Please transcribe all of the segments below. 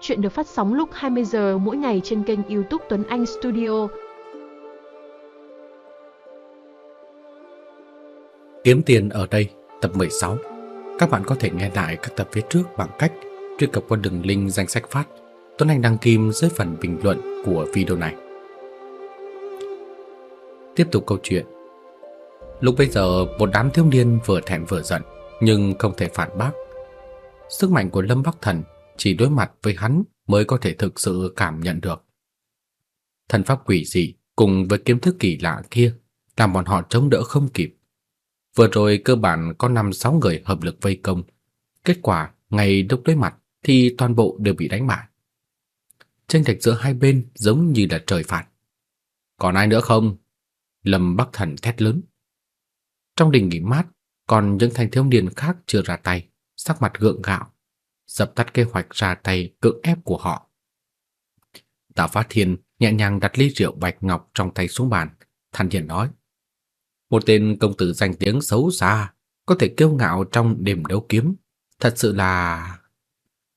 Chuyện được phát sóng lúc 20 giờ mỗi ngày trên kênh YouTube Tuấn Anh Studio. Kiếm tiền ở đây, tập 16. Các bạn có thể nghe lại các tập phía trước bằng cách truy cập qua đường link danh sách phát Tuấn Anh đăng kim dưới phần bình luận của video này. Tiếp tục câu chuyện. Lúc bây giờ, một đám thiếu niên vừa thẹn vừa giận, nhưng không thể phản bác. Sức mạnh của Lâm Bắc Thần chỉ đối mặt với hắn mới có thể thực sự cảm nhận được. Thần pháp quỷ dị cùng với kiếm thức kỳ lạ kia làm bọn họ chống đỡ không kịp. Vừa rồi cơ bản có 5-6 người hợp lực vây công, kết quả ngay lúc đối mặt thì toàn bộ đều bị đánh bại. Tranh lệch giữa hai bên giống như là trời phạt. Còn ai nữa không? Lâm Bắc Thần thét lớn. Trong đình nghỉ mát, còn những thanh thiếu niên khác chưa ra tay, sắc mặt gượng gạo, dập tắt kế hoạch ra tay cưỡng ép của họ. Tạ Phát Thiên nhẹ nhàng đặt ly rượu bạch ngọc trong tay xuống bàn, thản nhiên nói: "Một tên công tử danh tiếng xấu xa, có thể kiêu ngạo trong đêm đấu kiếm, thật sự là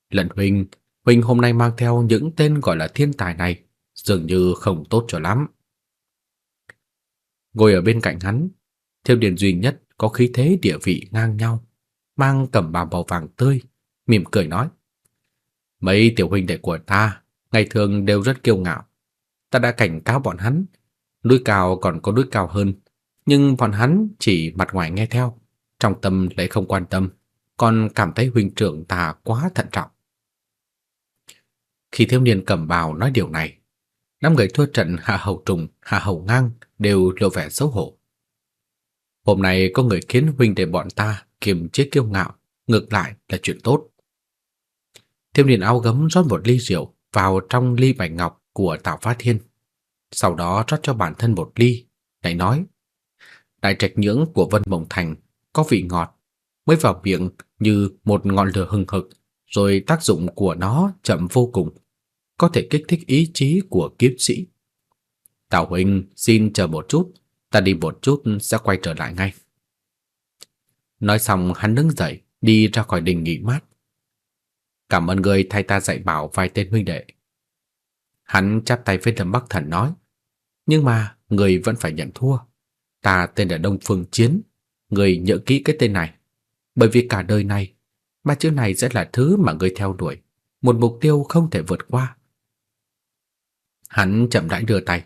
Lận huynh, huynh hôm nay mang theo những tên gọi là thiên tài này, dường như không tốt cho lắm." Ngồi ở bên cạnh hắn, Thiêu Điền duy nhất có khí thế địa vị ngang nhau, mang cẩm bào màu vàng tươi, mỉm cười nói: "Mấy tiểu huynh đệ của ta, ngày thường đều rất kiêu ngạo. Ta đã cảnh cáo bọn hắn, núi cao còn có núi cao hơn, nhưng bọn hắn chỉ mặt ngoài nghe theo, trong tâm lại không quan tâm, còn cảm thấy huynh trưởng ta quá thận trọng." Khi thiếu niên cẩm bào nói điều này, năm người thua trận Hạ Hầu Trùng, Hạ Hầu Ngang đều lộ vẻ xấu hổ. Hôm nay có người khiến huynh đệ bọn ta kiềm chế kiêu ngạo, ngược lại là chuyện tốt. Thiêm Điền áo gấm rót một ly rượu vào trong ly bạch ngọc của Tào Phát Thiên, sau đó rót cho bản thân một ly, lại nói: "Đại trạch nhưỡng của Vân Mộng Thành có vị ngọt, mới vào miệng như một ngọn lửa hừng hực, rồi tác dụng của nó chậm vô cùng, có thể kích thích ý chí của kiếp sĩ. Tào huynh xin chờ một chút, ta đi một chút sẽ quay trở lại ngay." Nói xong hắn đứng dậy, đi ra khỏi đình nghỉ mát. Cảm ơn người thay ta dạy bảo vài tên huynh đệ. Hắn chắp tay với Lâm Bắc Thần nói, nhưng mà người vẫn phải nhận thua. Ta tên là Đông Phương Chiến, người nhớ kỹ cái tên này, bởi vì cả đời này ba chữ này sẽ là thứ mà người theo đuổi, một mục tiêu không thể vượt qua. Hắn chậm rãi đưa tay,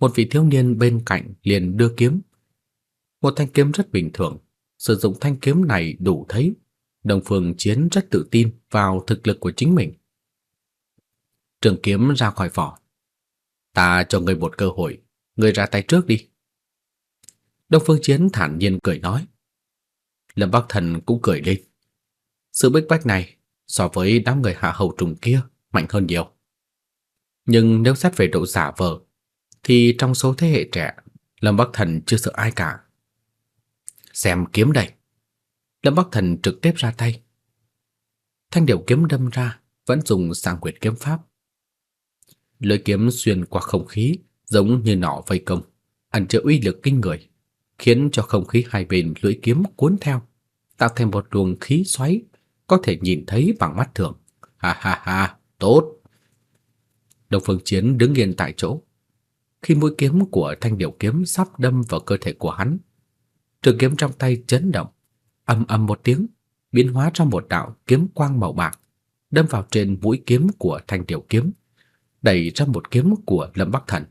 một vị thiếu niên bên cạnh liền đưa kiếm. Một thanh kiếm rất bình thường, sử dụng thanh kiếm này đủ thấy Đông Phương Chiến rất tự tin vào thực lực của chính mình. Trường kiếm ra khỏi vỏ. Ta cho ngươi một cơ hội, ngươi ra tay trước đi. Đông Phương Chiến thản nhiên cười nói. Lâm Bắc Thần cũng cười lên. Sự bích bách này so với đám người hạ hầu trùng kia mạnh hơn nhiều. Nhưng nếu xét về độ giả vờ, thì trong số thế hệ trẻ, Lâm Bắc Thần chưa sợ ai cả. Xem kiếm đây. Lâm Bắc Thần trực tiếp ra tay. Thanh điểu kiếm đâm ra, vẫn dùng sang quyệt kiếm pháp. Lưỡi kiếm xuyên qua không khí, giống như nỏ vây công, ẩn chứa uy lực kinh người, khiến cho không khí hai bên lưỡi kiếm cuốn theo, tạo thành một luồng khí xoáy có thể nhìn thấy bằng mắt thường. Ha ha ha, tốt. Đông Phương Chiến đứng yên tại chỗ. Khi mũi kiếm của thanh điểu kiếm sắp đâm vào cơ thể của hắn, trường kiếm trong tay chấn động, ầm ầm một tiếng, biến hóa ra một đạo kiếm quang màu bạc, đâm vào trên mũi kiếm của thanh tiểu kiếm, đẩy ra một kiếm của Lâm Bắc Thần.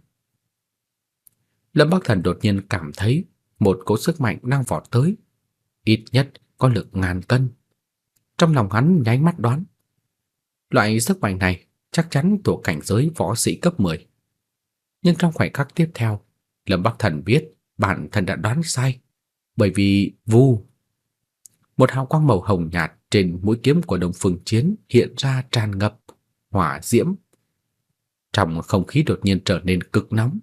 Lâm Bắc Thần đột nhiên cảm thấy một cỗ sức mạnh đang vọt tới, ít nhất có lực ngàn cân. Trong lòng hắn nháy mắt đoán, loại sức mạnh này chắc chắn thuộc cảnh giới võ sĩ cấp 10. Nhưng trong khoảnh khắc tiếp theo, Lâm Bắc Thần biết bản thân đã đoán sai, bởi vì Vu một hào quang màu hồng nhạt trên mũi kiếm của Đông Phương Chiến hiện ra tràn ngập hỏa diễm. Trong không khí đột nhiên trở nên cực nóng,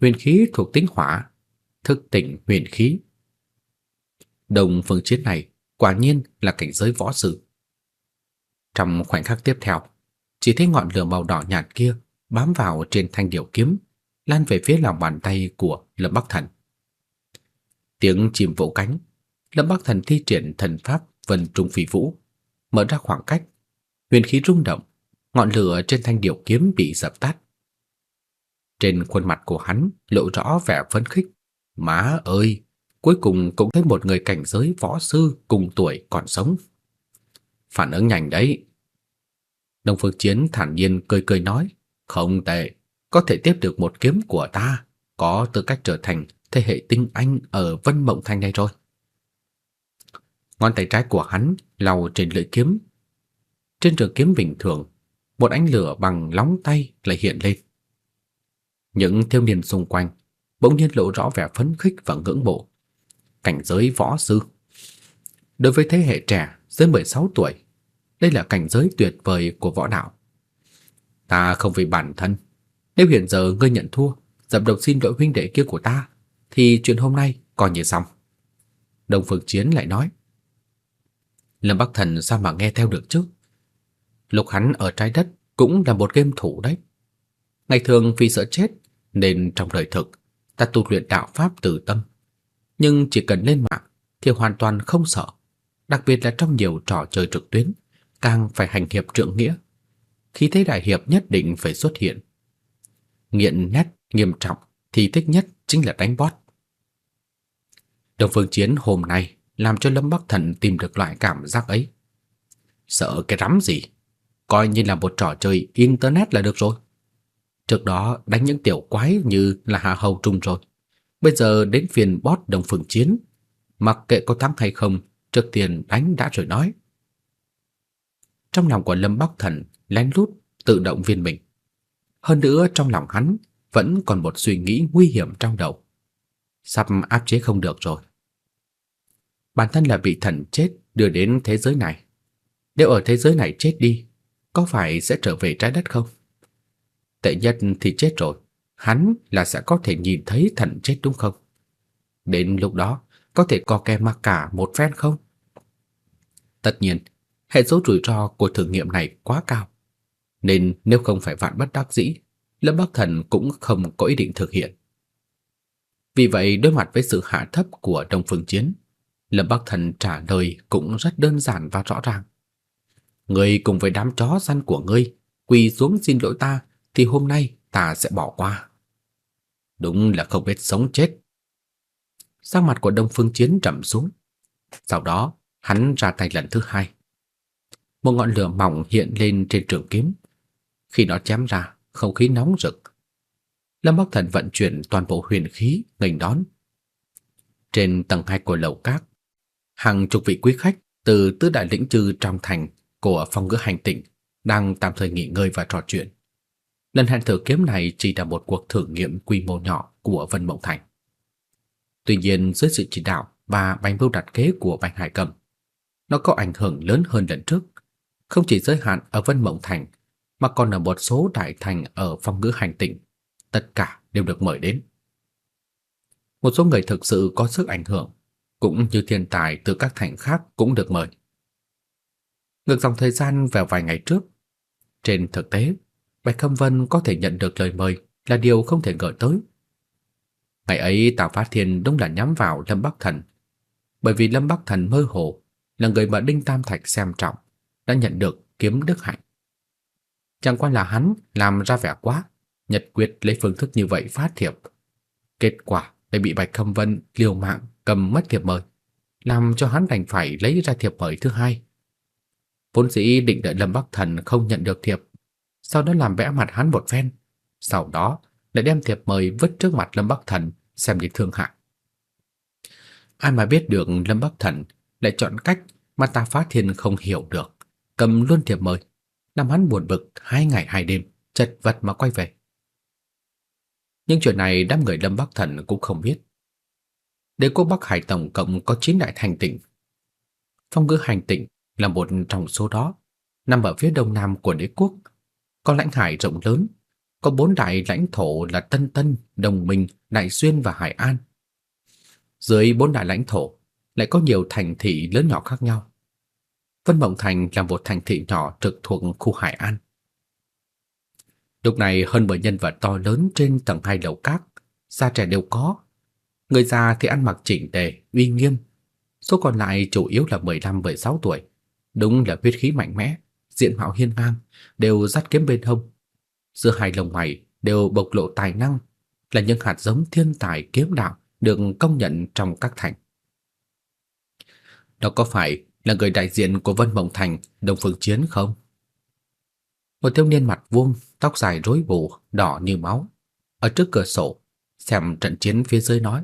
huyền khí thuộc tính hỏa, thức tỉnh huyền khí. Đông Phương Chiến này quả nhiên là cảnh giới võ sư. Trong khoảnh khắc tiếp theo, chỉ thấy ngọn lửa màu đỏ nhạt kia bám vào trên thanh điểu kiếm, lan về phía lòng bàn tay của Lâm Bắc Thần. Tiếng chim vỗ cánh Lâm Bắc Thần thi triển thần pháp Vân Trung Phi Vũ, mở ra khoảng cách, huyền khí rung động, ngọn lửa trên thanh điệu kiếm bị dập tắt. Trên khuôn mặt của hắn lộ rõ vẻ phấn khích. Má ơi, cuối cùng cũng thấy một người cảnh giới võ sư cùng tuổi còn sống. Phản ứng nhanh đấy. Đông Phương Chiến thản nhiên cười cười nói, không tệ, có thể tiếp được một kiếm của ta, có tư cách trở thành thế hệ tinh anh ở Vân Mộng Thành này rồi. Ngón tay trái của hắn lau trên lưỡi kiếm. Trên trường kiếm bình thường, một ánh lửa bằng lóng tay lại hiện lên. Những thiếu niên xung quanh bỗng nhiên lộ rõ vẻ phấn khích và ngưỡng mộ. Cảnh giới võ sư. Đối với thế hệ trẻ dưới 16 tuổi, đây là cảnh giới tuyệt vời của võ đạo. Ta không vì bản thân, nếu hiện giờ ngươi nhận thua, dập đầu xin lỗi huynh đệ kia của ta, thì chuyện hôm nay coi như xong. Đồng Phương Chiến lại nói. Lâm Bắc Thần sao mà nghe theo được chứ? Lục hắn ở trái đất cũng là một game thủ đấy. Ngày thường vì sợ chết nên trong đời thực ta tu luyện đạo pháp từ tâm. Nhưng chỉ cần lên mạng thì hoàn toàn không sợ, đặc biệt là trong nhiều trò chơi trực tuyến, càng phải hành hiệp trượng nghĩa. Khi thế đại hiệp nhất định phải xuất hiện. Nghiện nét nghiêm trọng thì thích nhất chính là đánh boss. Đồng Phương Chiến hôm nay làm cho Lâm Bắc Thần tìm được loại cảm giác ấy. Sợ cái rắm gì, coi như là một trò chơi internet là được rồi. Trước đó đánh những tiểu quái như là Hà Hầu Trung rồi. Bây giờ đến phiền boss Đồng Phượng Chiến, mặc kệ có thắng hay không, trước tiên đánh đã rồi nói. Trong lòng của Lâm Bắc Thần lén lút tự động viên mình. Hơn nữa trong lòng hắn vẫn còn một suy nghĩ nguy hiểm trong đầu. Sắp áp chế không được rồi. Bản thân là bị thần chết đưa đến thế giới này. Nếu ở thế giới này chết đi, có phải sẽ trở về trái đất không? Tệ nhất thì chết rồi, hắn là sẽ có thể nhìn thấy thần chết đúng không? Đến lúc đó, có thể co ke mặc cả một phen không? Tất nhiên, hệ số rủi ro của thử nghiệm này quá cao, nên nếu không phải vạn bất đắc dĩ, Lâm Bắc Thần cũng không có ý định thực hiện. Vì vậy, đối mặt với sự hạ thấp của Đông Phương Chiến, Lâm Bắc Thần trả lời cũng rất đơn giản và rõ ràng. Ngươi cùng với đám chó săn của ngươi quỳ xuống xin lỗi ta thì hôm nay ta sẽ bỏ qua. Đúng là không biết sống chết. Sắc mặt của Đông Phương Chiến trầm xuống. Sau đó, hắn ra tay lần thứ hai. Một ngọn lửa mỏng hiện lên trên trường kiếm. Khi nó chém ra, không khí nóng rực. Lâm Bắc Thần vận chuyển toàn bộ huyền khí nghênh đón. Trên tầng hai của lầu các, hàng chục vị quý khách từ tứ đại lĩnh trừ trong thành của phong ngữ hành tỉnh đang tạm thời nghỉ ngơi và trò chuyện. Lần hẹn thử kiếm này chỉ là một cuộc thử nghiệm quy mô nhỏ của Vân Mộng Thành. Tuy nhiên dưới sự chỉ đạo và bánh bưu đặt kế của Bạch Hải Cầm, nó có ảnh hưởng lớn hơn lần trước, không chỉ giới hạn ở Vân Mộng Thành mà còn ở một số đại thành ở phong ngữ hành tỉnh, tất cả đều được mời đến. Một số người thực sự có sức ảnh hưởng, cũng như thiên tài từ các thành khác cũng được mời. Ngược dòng thời gian vào vài ngày trước, trên thực tế, Bạch Khâm Vân có thể nhận được lời mời là điều không thể ngờ tới. Ngày ấy Tào Phát Thiên đúng là nhắm vào Lâm Bắc Thần, bởi vì Lâm Bắc Thần mơ hồ là người mà Đinh Tam Thạch xem trọng, đã nhận được kiếm đức hạnh. Chẳng qua là hắn làm ra vẻ quá, nhật quyết lấy phương thức như vậy phát thiệp. Kết quả lại bị Bạch Khâm Vân liều mạng cầm mất thiệp mời, làm cho hắn đành phải lấy ra thiệp mời thứ hai. Vốn dĩ định đợi Lâm Bắc Thần không nhận được thiệp, sau đó làm vẽ mặt hắn một phen, sau đó lại đem thiệp mời vứt trước mặt Lâm Bắc Thần xem như thương hại. Ai mà biết được Lâm Bắc Thần lại chọn cách mà ta phá thiên không hiểu được, cầm luôn thiệp mời, làm hắn buồn bực hai ngày hai đêm, chật vật mà quay về. Nhưng chuyện này đám người Lâm Bắc Thần cũng không biết. Đế quốc Bắc Hải tổng cộng có 9 đại hành tinh. Phong ngữ hành tinh là một trong số đó, nằm ở phía đông nam của đế quốc, có lãnh hải rộng lớn, có bốn đại lãnh thổ là Tân Tân, Đồng Minh, Đại Xuyên và Hải An. Dưới bốn đại lãnh thổ lại có nhiều thành thị lớn nhỏ khác nhau. Vân Mộng Thành là một thành thị nhỏ trực thuộc khu Hải An. Lúc này hơn 10 nhân vật to lớn trên tầng hai lầu các, già trẻ đều có. Người già thì ăn mặc chỉnh tề, uy nghiêm. Số còn lại chủ yếu là 15-16 tuổi, đúng là huyết khí mạnh mẽ, diện mạo hiên ngang, đều dắt kiếm bên hông. Giữa hai lông mày đều bộc lộ tài năng, là những hạt giống thiên tài kiếm đạo được công nhận trong các thành. Đó có phải là người đại diện của Vân Mộng Thành, đồng Phương Chiến không? Một thiếu niên mặt vuông, tóc dài rối bù, đỏ như máu, ở trước cửa sổ, xem trận chiến phía dưới nói.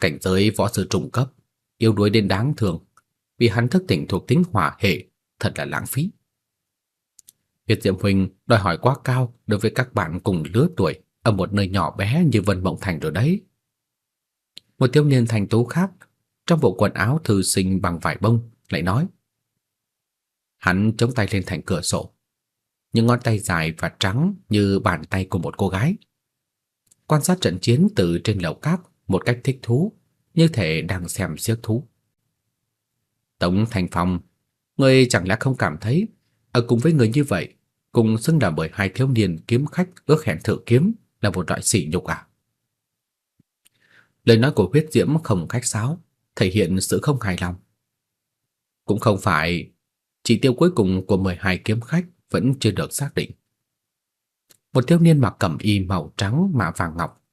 Cảnh giới võ sư trung cấp, yếu đuối đến đáng thương, vì hắn thức tỉnh thuộc tính hỏa hệ, thật là lãng phí. Việt Diệm Huynh đòi hỏi quá cao đối với các bạn cùng lứa tuổi ở một nơi nhỏ bé như Vân Mộng Thành rồi đấy. Một thiếu niên thành tú khác, trong bộ quần áo thư sinh bằng vải bông, lại nói. Hắn chống tay lên thành cửa sổ, những ngón tay dài và trắng như bàn tay của một cô gái. Quan sát trận chiến từ trên lầu cát một cách thích thú, như thể đang xem xiếc thú. Tống Thành Phong, người chẳng lẽ không cảm thấy ở cùng với người như vậy, cùng xưng đảm bởi hai thiếu niên kiếm khách ước hẹn thử kiếm là một loại sỉ nhục à? Lời nói của huyết diễm không khách sáo, thể hiện sự không hài lòng. Cũng không phải chỉ tiêu cuối cùng của 12 kiếm khách vẫn chưa được xác định. Một thiếu niên mặc cẩm y màu trắng mạ vàng ngọc,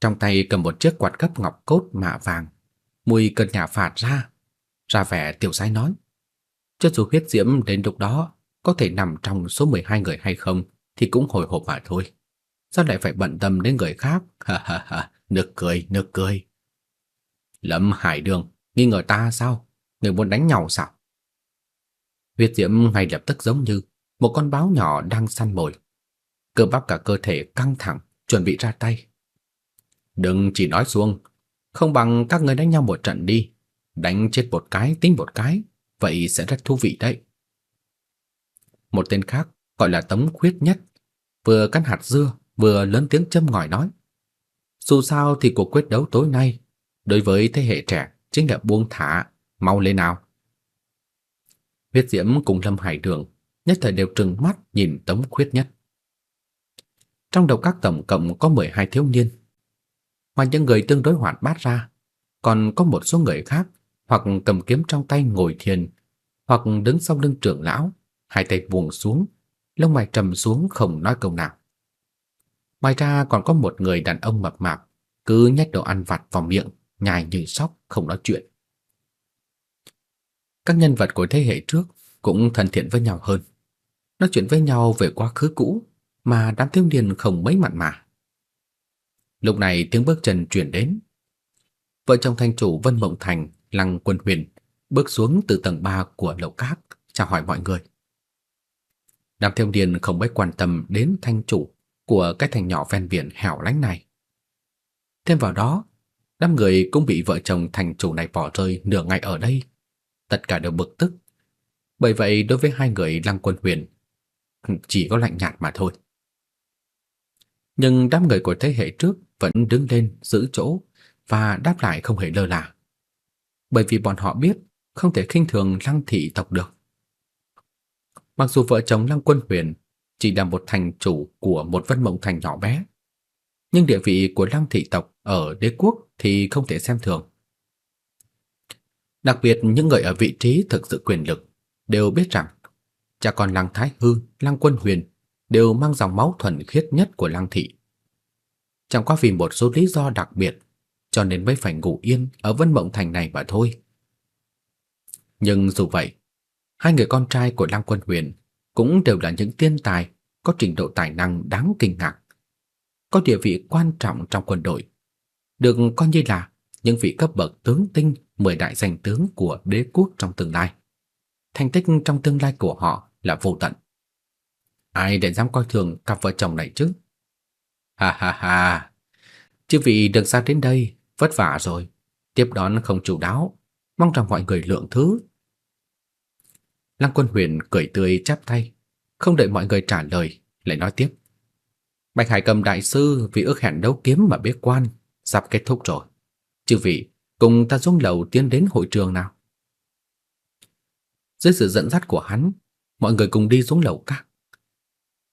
trong tay cầm một chiếc quạt cấp ngọc cốt mạ vàng, mùi cơn nhà phạt ra, ra vẻ tiểu sái nói: "Cho dù huyết diễm đến lúc đó có thể nằm trong số 12 người hay không thì cũng hồi hộp mà thôi. Sao lại phải bận tâm đến người khác? Ha ha ha, nực cười, nực cười." Lâm Hải Đường, nghi ngờ ta sao? Người muốn đánh nhau sao? Huyết diễm ngay lập tức giống như một con báo nhỏ đang săn mồi. Cơ bắp cả cơ thể căng thẳng, chuẩn bị ra tay. Đừng chỉ nói xuông, không bằng các người đánh nhau một trận đi, đánh chết một cái tính một cái, vậy sẽ rất thú vị đấy. Một tên khác gọi là Tống Khuyết Nhất, vừa cắn hạt dưa, vừa lớn tiếng châm ngòi nói: "Dù sao thì cuộc quyết đấu tối nay đối với thế hệ trẻ chính là buông thả, mau lên nào." Huyết Diễm cùng Lâm Hải Đường nhất thời đều trừng mắt nhìn Tống Khuyết Nhất. Trong đầu các tổng cộng có 12 thiếu niên. Ngoài những người tương đối hoạt bát ra, còn có một số người khác hoặc cầm kiếm trong tay ngồi thiền, hoặc đứng sau lưng trưởng lão, hai tay buông xuống, lông mày trầm xuống không nói câu nào. Ngoài ra còn có một người đàn ông mập mạp, cứ nhét đồ ăn vặt vào miệng, nhai như sóc không nói chuyện. Các nhân vật của thế hệ trước cũng thân thiện với nhau hơn. Nói chuyện với nhau về quá khứ cũ mà đám thiếu niên không mấy mặn mà. Lúc này tiếng bước chân truyền đến. Vợ chồng thành chủ Vân Mộng Thành, Lăng Quân Huyền bước xuống từ tầng 3 của lầu cát, chào hỏi mọi người. Đám thiếu điền không mấy quan tâm đến thanh chủ của cái thành nhỏ ven biển hẻo lánh này. Thêm vào đó, đám người cũng bị vợ chồng thành chủ này bỏ rơi nửa ngày ở đây. Tất cả đều bực tức. Bởi vậy đối với hai người Lăng Quân Huyền chỉ có lạnh nhạt mà thôi. Nhưng đám người của thế hệ trước vẫn đứng lên giữ chỗ và đáp lại không hề lơ là. Bởi vì bọn họ biết không thể khinh thường Lăng thị tộc được. Mặc dù vợ chồng Lăng Quân Huyền chỉ là một thành chủ của một vân mộng thành nhỏ bé, nhưng địa vị của Lăng thị tộc ở đế quốc thì không thể xem thường. Đặc biệt những người ở vị trí thực sự quyền lực đều biết rằng cha con Lăng Thái Hư, Lăng Quân Huyền đều mang dòng máu thuần khiết nhất của Lăng thị. Chẳng qua vì một số lý do đặc biệt, cho nên mới phải ngủ yên ở Vân Mộng Thành này mà thôi. Nhưng dù vậy, hai người con trai của Lăng Quân Huyền cũng đều là những tiên tài có trình độ tài năng đáng kinh ngạc, có địa vị quan trọng trong quân đội, được coi như là những vị cấp bậc tướng tinh mười đại danh tướng của đế quốc trong tương lai. Thành tích trong tương lai của họ là vô tận. Ai lại dám coi thường cặp vợ chồng này chứ? Ha ha ha. Chư vị được xa đến đây, vất vả rồi. Tiếp đón không chủ đáo, mong rằng mọi người lượng thứ. Lăng Quân Huyền cười tươi chắp tay, không đợi mọi người trả lời, lại nói tiếp. Bạch Hải Cầm đại sư vì ước hẹn đấu kiếm mà bế quan, sắp kết thúc rồi. Chư vị, cùng ta xuống lầu tiến đến hội trường nào. Dưới sự dẫn dắt của hắn, mọi người cùng đi xuống lầu các.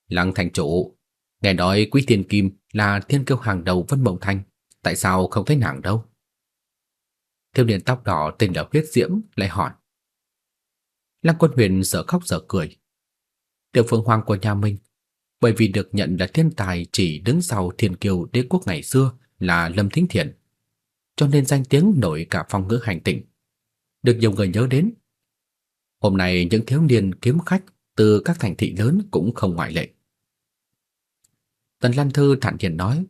Lăng thành chủ, nghe nói Quý Thiên Kim là thiên kiêu hàng đầu Vân Mộng Thành, tại sao không thấy nàng đâu? Thiếu niên tóc đỏ tên là Huyết Diễm lại hỏi. Lăng Quân Huyền sợ khóc sợ cười. Tiểu Phương Hoàng của nhà mình, bởi vì được nhận là thiên tài chỉ đứng sau thiên kiều đế quốc ngày xưa là Lâm Thính Thiện, cho nên danh tiếng nổi cả phong ngữ hành tỉnh, được nhiều người nhớ đến. Hôm nay những thiếu niên kiếm khách từ các thành thị lớn cũng không ngoại lệ. Tần Lan Thư thản nhiên nói,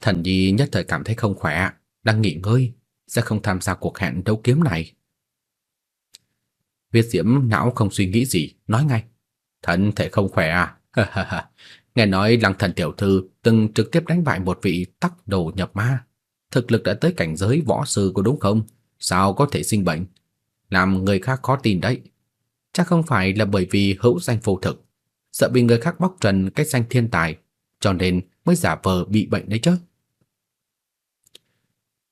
thần nhi nhất thời cảm thấy không khỏe, đang nghỉ ngơi, sẽ không tham gia cuộc hẹn đấu kiếm này. Viết Diễm não không suy nghĩ gì, nói ngay, thần thể không khỏe à? Nghe nói Lăng Thần tiểu thư từng trực tiếp đánh bại một vị tắc đồ nhập ma, thực lực đã tới cảnh giới võ sư của đúng không? Sao có thể sinh bệnh? Làm người khác khó tin đấy. Chắc không phải là bởi vì hữu danh vô thực, sợ bị người khác bóc trần cái danh thiên tài, cho nên mới giả vờ bị bệnh đấy chứ.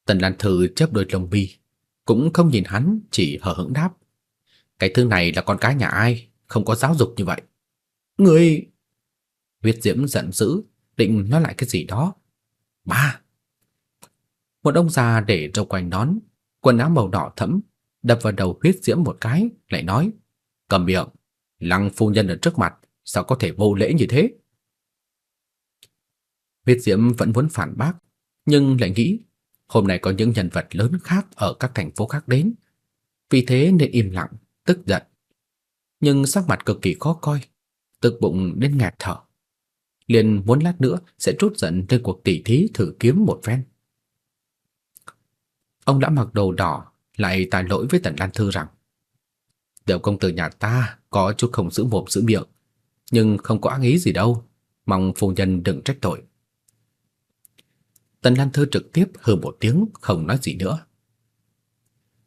Tần Lan Thư chớp đôi lông mi, cũng không nhìn hắn, chỉ hờ hững đáp. Cái thứ này là con cái nhà ai, không có giáo dục như vậy. Người... Huyết Diễm giận dữ, định nói lại cái gì đó. Ba! Một ông già để râu quanh nón, quần áo màu đỏ thẫm, đập vào đầu Huyết Diễm một cái, lại nói. Cầm miệng, lăng phu nhân ở trước mặt, sao có thể vô lễ như thế? Viết Diễm vẫn muốn phản bác, nhưng lại nghĩ hôm nay có những nhân vật lớn khác ở các thành phố khác đến, vì thế nên im lặng, tức giận. Nhưng sắc mặt cực kỳ khó coi, tức bụng đến ngạt thở. Liền muốn lát nữa sẽ trút giận trên cuộc tỉ thí thử kiếm một phen. Ông đã mặc đồ đỏ, lại tài lỗi với Tần Lan Thư rằng Tiểu công tử nhà ta có chút không giữ mồm giữ miệng, nhưng không có ác ý gì đâu, mong phu nhân đừng trách tội. Tần Lan Thư trực tiếp hừ một tiếng, không nói gì nữa.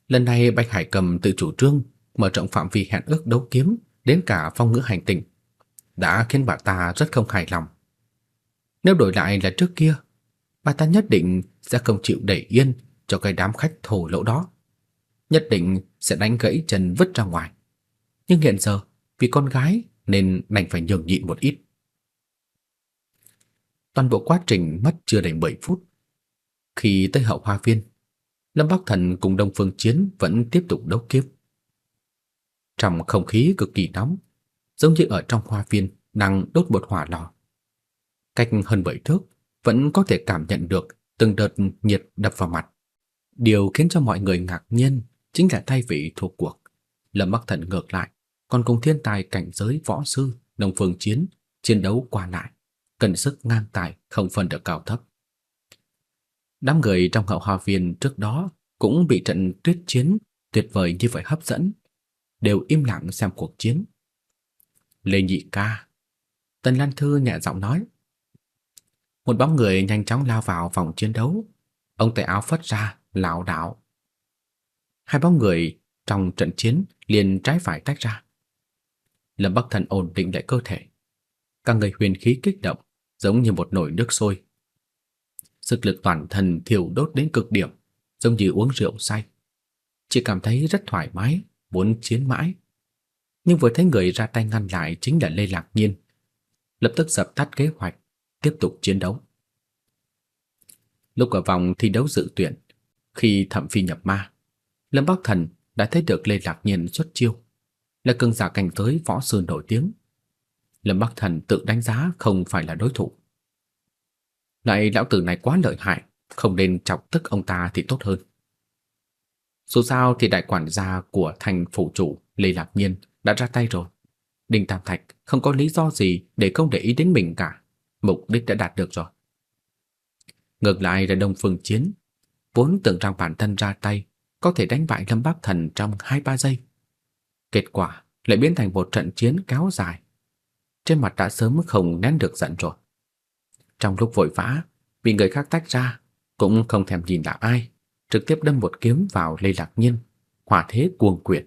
Lần này Bạch Hải Cầm tự chủ trương mở rộng phạm vi hẹn ước đấu kiếm đến cả phong ngữ hành tinh, đã khiến bà ta rất không hài lòng. Nếu đổi lại là trước kia, bà ta nhất định sẽ không chịu để yên cho cái đám khách thổ lỗ đó. Nhất định sẽ đánh gãy chân vứt ra ngoài. Nhưng hiện giờ, vì con gái nên đành phải nhường nhịn một ít. Toàn bộ quá trình mất chưa đầy 7 phút. Khi tới hậu hoa viên, Lâm Bắc Thần cùng Đông Phương Chiến vẫn tiếp tục đấu kiếp. Trong không khí cực kỳ nóng, giống như ở trong hoa viên đang đốt một hỏa lò. Cách hơn bảy thước, vẫn có thể cảm nhận được từng đợt nhiệt đập vào mặt. Điều khiến cho mọi người ngạc nhiên chính là thay vị thuộc cuộc. Lâm Bắc Thần ngược lại, còn cùng thiên tài cảnh giới võ sư, Đông Phương Chiến chiến đấu qua lại cần sức ngang tài không phân được cao thấp. Đám người trong hậu hoa viên trước đó cũng bị trận tuyết chiến tuyệt vời như vậy hấp dẫn, đều im lặng xem cuộc chiến. Lê Nhị ca, Tần Lan Thư nhẹ giọng nói. Một bóng người nhanh chóng lao vào vòng chiến đấu, ông tay áo phất ra, lảo đảo. Hai bóng người trong trận chiến liền trái phải tách ra. Lâm Bắc Thần ổn định lại cơ thể, cả người huyền khí kích động, giống như một nồi nước sôi. Sức lực toàn thân thiêu đốt đến cực điểm, giống như uống rượu say. Chỉ cảm thấy rất thoải mái, muốn chiến mãi. Nhưng vừa thấy người ra tay ngăn lại chính là Lê Lạc Nhiên. Lập tức dập tắt kế hoạch, tiếp tục chiến đấu. Lúc ở vòng thi đấu dự tuyển, khi thẩm phi nhập ma, Lâm Bắc Thần đã thấy được Lê Lạc Nhiên xuất chiêu, là cường giả cảnh giới võ sư nổi tiếng. Lâm Bắc Thần tự đánh giá không phải là đối thủ. Lại lão tử này quá lợi hại, không nên chọc tức ông ta thì tốt hơn. Dù sao thì đại quản gia của thành phủ chủ Lê Lạc Nhiên đã ra tay rồi. Đinh Tam Thạch không có lý do gì để không để ý đến mình cả. Mục đích đã đạt được rồi. Ngược lại là Đông Phương Chiến, vốn tưởng rằng bản thân ra tay có thể đánh bại Lâm Bắc Thần trong 2-3 giây. Kết quả lại biến thành một trận chiến kéo dài trên mặt đã sớm không nén được giận rồi. Trong lúc vội vã, bị người khác tách ra, cũng không thèm nhìn là ai, trực tiếp đâm một kiếm vào Lê Lạc Nhiên, hỏa thế cuồng quyệt.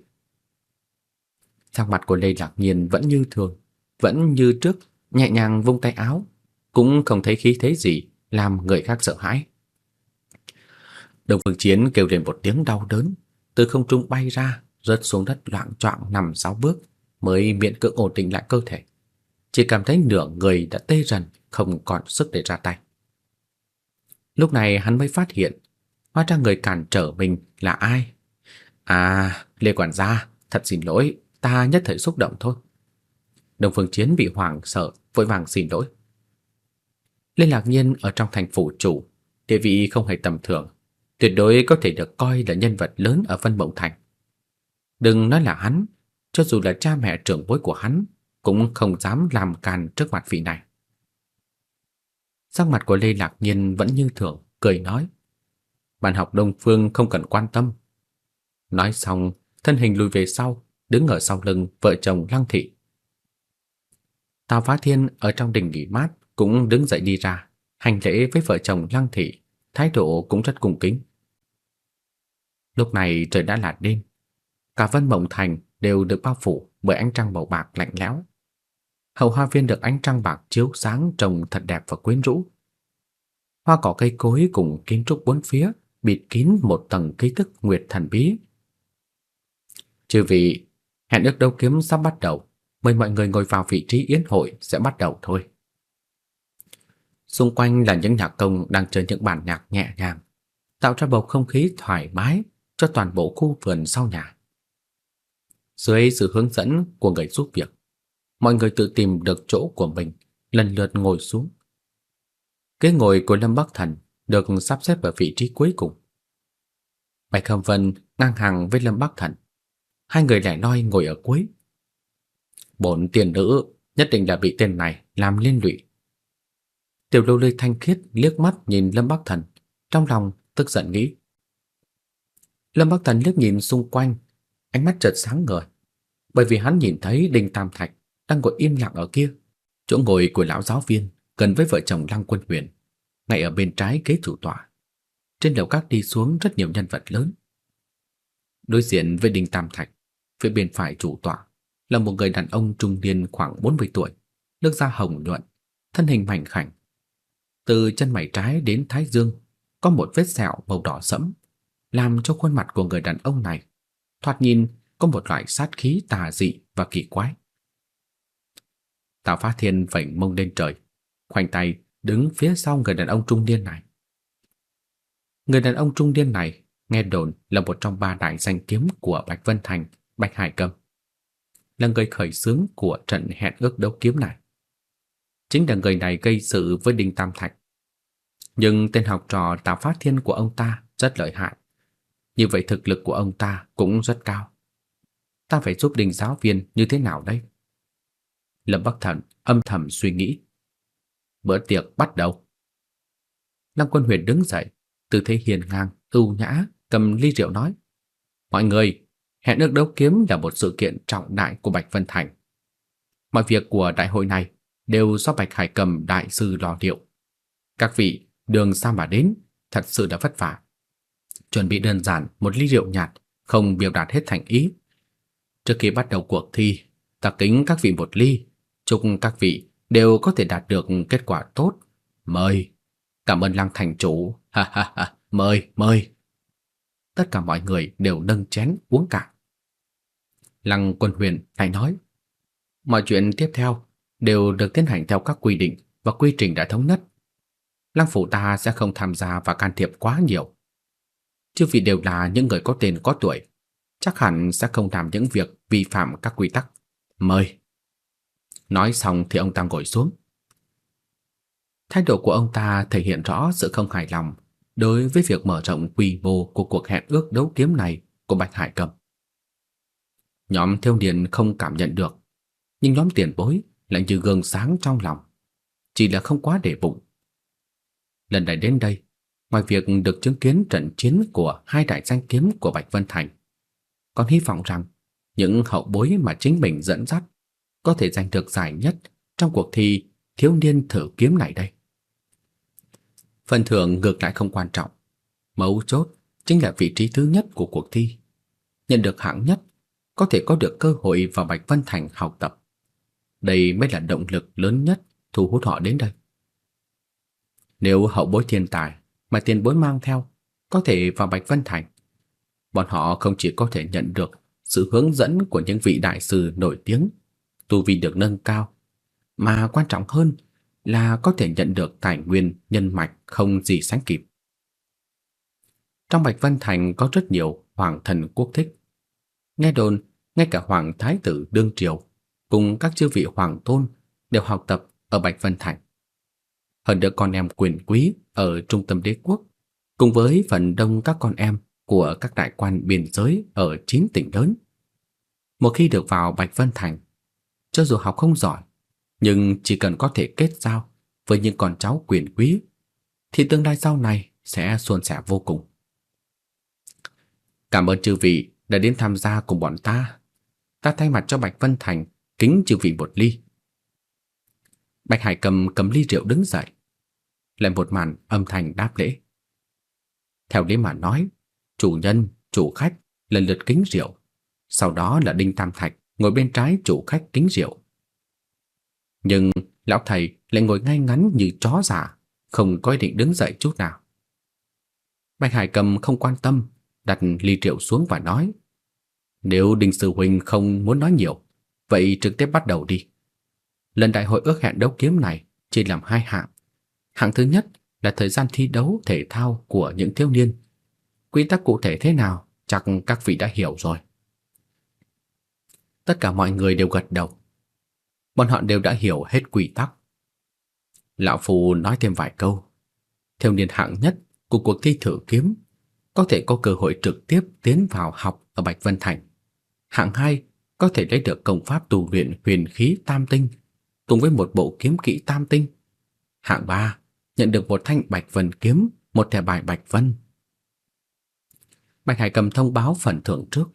Sắc mặt của Lê Lạc Nhiên vẫn như thường, vẫn như trước, nhẹ nhàng vung tay áo, cũng không thấy khí thế gì làm người khác sợ hãi. Đồng Phương Chiến kêu lên một tiếng đau đớn, từ không trung bay ra, rớt xuống đất loạn choạng nằm sáu bước, mới miễn cưỡng ổn định lại cơ thể chỉ cảm thấy nửa người đã tê rần, không còn sức để ra tay. Lúc này hắn mới phát hiện, hóa ra người cản trở mình là ai. À, Lê quản gia, thật xin lỗi, ta nhất thời xúc động thôi. đồng Phương Chiến bị hoảng sợ, vội vàng xin lỗi. Lê Lạc Nhiên ở trong thành phủ chủ, địa vị không hề tầm thường, tuyệt đối có thể được coi là nhân vật lớn ở Vân Mộng Thành. Đừng nói là hắn, cho dù là cha mẹ trưởng bối của hắn cũng không dám làm càn trước mặt vị này. Sắc mặt của Lê Lạc Nhiên vẫn như thường, cười nói: "Bạn học Đông Phương không cần quan tâm." Nói xong, thân hình lùi về sau, đứng ở sau lưng vợ chồng Lăng thị. Tào Phá Thiên ở trong đình nghỉ mát cũng đứng dậy đi ra, hành lễ với vợ chồng Lăng thị, thái độ cũng rất cung kính. Lúc này trời đã là đêm, cả Vân Mộng Thành đều được bao phủ bởi ánh trăng màu bạc lạnh lẽo. Hậu hoa viên được ánh trăng bạc chiếu sáng trông thật đẹp và quyến rũ. Hoa cỏ cây cối cùng kiến trúc bốn phía bịt kín một tầng ký tức nguyệt thần bí. Chư vị, hẹn ước đấu kiếm sắp bắt đầu, mời mọi người ngồi vào vị trí yến hội sẽ bắt đầu thôi. Xung quanh là những nhạc công đang chơi những bản nhạc nhẹ nhàng, tạo ra bầu không khí thoải mái cho toàn bộ khu vườn sau nhà. Dưới sự hướng dẫn của người giúp việc, mọi người tự tìm được chỗ của mình, lần lượt ngồi xuống. Cái ngồi của Lâm Bắc Thần được sắp xếp ở vị trí cuối cùng. Bạch Khâm Vân ngang hàng với Lâm Bắc Thần. Hai người lẻ loi ngồi ở cuối. Bốn tiền nữ nhất định đã bị tên này làm liên lụy. Tiểu Lâu Lê thanh khiết liếc mắt nhìn Lâm Bắc Thần, trong lòng tức giận nghĩ. Lâm Bắc Thần liếc nhìn xung quanh, ánh mắt chợt sáng ngời, bởi vì hắn nhìn thấy Đinh Tam Thạch đang ngồi im lặng ở kia, chỗ ngồi của lão giáo viên gần với vợ chồng Lăng Quân Huyền, ngay ở bên trái ghế chủ tọa. Trên lầu các đi xuống rất nhiều nhân vật lớn. Đối diện với Đinh Tam Thạch, phía bên phải chủ tọa là một người đàn ông trung niên khoảng 40 tuổi, nước da hồng nhuận, thân hình mảnh khảnh. Từ chân mày trái đến thái dương có một vết sẹo màu đỏ sẫm, làm cho khuôn mặt của người đàn ông này thoạt nhìn có một loại sát khí tà dị và kỳ quái. Tào Phá Thiên vảnh mông lên trời, khoanh tay đứng phía sau người đàn ông trung niên này. Người đàn ông trung niên này nghe đồn là một trong ba đại danh kiếm của Bạch Vân Thành, Bạch Hải Cầm. Là người khởi xướng của trận hẹn ước đấu kiếm này. Chính là người này gây sự với Đinh Tam Thạch. Nhưng tên học trò Tào Phát Thiên của ông ta rất lợi hại. Như vậy thực lực của ông ta cũng rất cao. Ta phải giúp Đinh giáo viên như thế nào đây? Lâm Bắc Thần âm thầm suy nghĩ. Bữa tiệc bắt đầu. Lăng Quân Huyền đứng dậy, tư thế hiền ngang, ưu nhã, cầm ly rượu nói: "Mọi người, hẹn ước đấu kiếm là một sự kiện trọng đại của Bạch Vân Thành. Mọi việc của đại hội này đều do Bạch Hải Cầm đại sư lo liệu. Các vị đường xa mà đến, thật sự đã vất vả. Chuẩn bị đơn giản một ly rượu nhạt, không biểu đạt hết thành ý. Trước khi bắt đầu cuộc thi, ta kính các vị một ly, chúc các vị đều có thể đạt được kết quả tốt. Mời. Cảm ơn Lăng thành chủ. Ha ha ha, mời, mời. Tất cả mọi người đều nâng chén uống cạn. Lăng Quân Huyền lại nói: "Mọi chuyện tiếp theo đều được tiến hành theo các quy định và quy trình đã thống nhất. Lăng phủ ta sẽ không tham gia và can thiệp quá nhiều. Chứ vì đều là những người có tên có tuổi, chắc hẳn sẽ không làm những việc vi phạm các quy tắc. Mời." Nói xong thì ông ta ngồi xuống. Thái độ của ông ta thể hiện rõ sự không hài lòng đối với việc mở rộng quy mô của cuộc hẹn ước đấu kiếm này của Bạch Hải Cầm. Nhóm thiếu niên không cảm nhận được, nhưng nhóm tiền bối lại như gương sáng trong lòng, chỉ là không quá để bụng. Lần này đến đây, ngoài việc được chứng kiến trận chiến của hai đại danh kiếm của Bạch Vân Thành, còn hy vọng rằng những hậu bối mà chính mình dẫn dắt có thể giành được giải nhất trong cuộc thi thiếu niên thử kiếm này đây. Phần thưởng ngược lại không quan trọng, mấu chốt chính là vị trí thứ nhất của cuộc thi. Nhận được hạng nhất có thể có được cơ hội vào Bạch Vân Thành học tập. Đây mới là động lực lớn nhất thu hút họ đến đây. Nếu hậu bối thiên tài mà tiền bối mang theo có thể vào Bạch Vân Thành, bọn họ không chỉ có thể nhận được sự hướng dẫn của những vị đại sư nổi tiếng, tu vi được nâng cao, mà quan trọng hơn là có thể nhận được tài nguyên nhân mạch không gì sánh kịp. Trong Bạch Vân Thành có rất nhiều hoàng thần quốc thích. Nghe đồn, ngay cả hoàng thái tử đương triều cùng các chư vị hoàng tôn đều học tập ở Bạch Vân Thành. Hơn nữa con em quyền quý ở trung tâm đế quốc, cùng với phần đông các con em của các đại quan biên giới ở chín tỉnh lớn. Một khi được vào Bạch Vân Thành, cho dù học không giỏi, nhưng chỉ cần có thể kết giao với những con cháu quyền quý, thì tương lai sau này sẽ suôn sẻ vô cùng. Cảm ơn chư vị đã đến tham gia cùng bọn ta. Ta thay mặt cho Bạch Vân Thành kính chư vị một ly. Bạch Hải cầm cầm ly rượu đứng dậy. Lại một màn âm thanh đáp lễ. Theo lý mà nói, chủ nhân, chủ khách lần lượt kính rượu. Sau đó là Đinh Tam Thạch ngồi bên trái chủ khách kính rượu. Nhưng lão thầy lại ngồi ngay ngắn như chó giả, không có ý định đứng dậy chút nào. Bạch Hải cầm không quan tâm, đặt ly rượu xuống và nói: "Nếu Đinh sư huynh không muốn nói nhiều, vậy trực tiếp bắt đầu đi." Lần đại hội ước hẹn đấu kiếm này chia làm hai hạng. Hạng thứ nhất là thời gian thi đấu thể thao của những thiếu niên. Quy tắc cụ thể thế nào chắc các vị đã hiểu rồi. Tất cả mọi người đều gật đầu. Bọn họ đều đã hiểu hết quy tắc. Lão Phu nói thêm vài câu. theo niên hạng nhất của cuộc thi thử kiếm có thể có cơ hội trực tiếp tiến vào học ở Bạch Vân Thành. Hạng hai có thể lấy được công pháp tu luyện huyền khí tam tinh cùng với một bộ kiếm kỹ tam tinh. Hạng 3 nhận được một thanh Bạch Vân kiếm, một thẻ bài Bạch Vân. Bạch Hải cầm thông báo phần thưởng trước.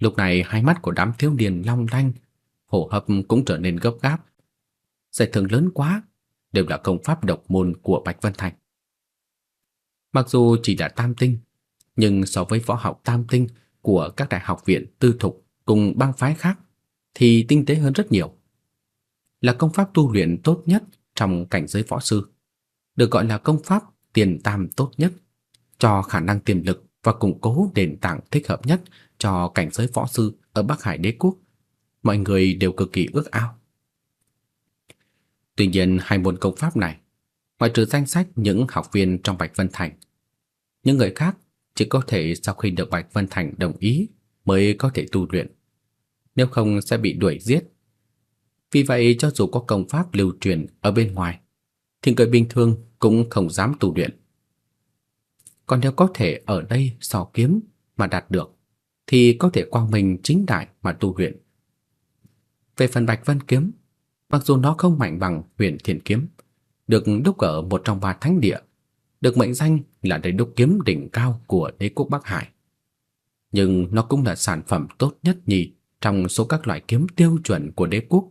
Lúc này hai mắt của đám thiếu niên long lanh, hô hấp cũng trở nên gấp gáp. Giải thưởng lớn quá, đều là công pháp độc môn của Bạch Vân Thành. Mặc dù chỉ là tam tinh, nhưng so với võ học tam tinh của các đại học viện tư thục cùng bang phái khác thì tinh tế hơn rất nhiều là công pháp tu luyện tốt nhất trong cảnh giới võ sư, được gọi là công pháp tiền tam tốt nhất, cho khả năng tiềm lực và củng cố nền tảng thích hợp nhất cho cảnh giới võ sư ở Bắc Hải Đế quốc. Mọi người đều cực kỳ ước ao. Tuy nhiên hai môn công pháp này, ngoại trừ danh sách những học viên trong Bạch Vân Thành, những người khác chỉ có thể sau khi được Bạch Vân Thành đồng ý mới có thể tu luyện. Nếu không sẽ bị đuổi giết vì vậy cho dù có công pháp lưu truyền ở bên ngoài, thì người bình thường cũng không dám tu luyện. Còn nếu có thể ở đây sò kiếm mà đạt được, thì có thể quang minh chính đại mà tu luyện. Về phần Bạch Vân kiếm, mặc dù nó không mạnh bằng Huyền Thiên kiếm, được đúc ở một trong ba thánh địa, được mệnh danh là đế đúc kiếm đỉnh cao của đế quốc Bắc Hải. Nhưng nó cũng là sản phẩm tốt nhất nhì trong số các loại kiếm tiêu chuẩn của đế quốc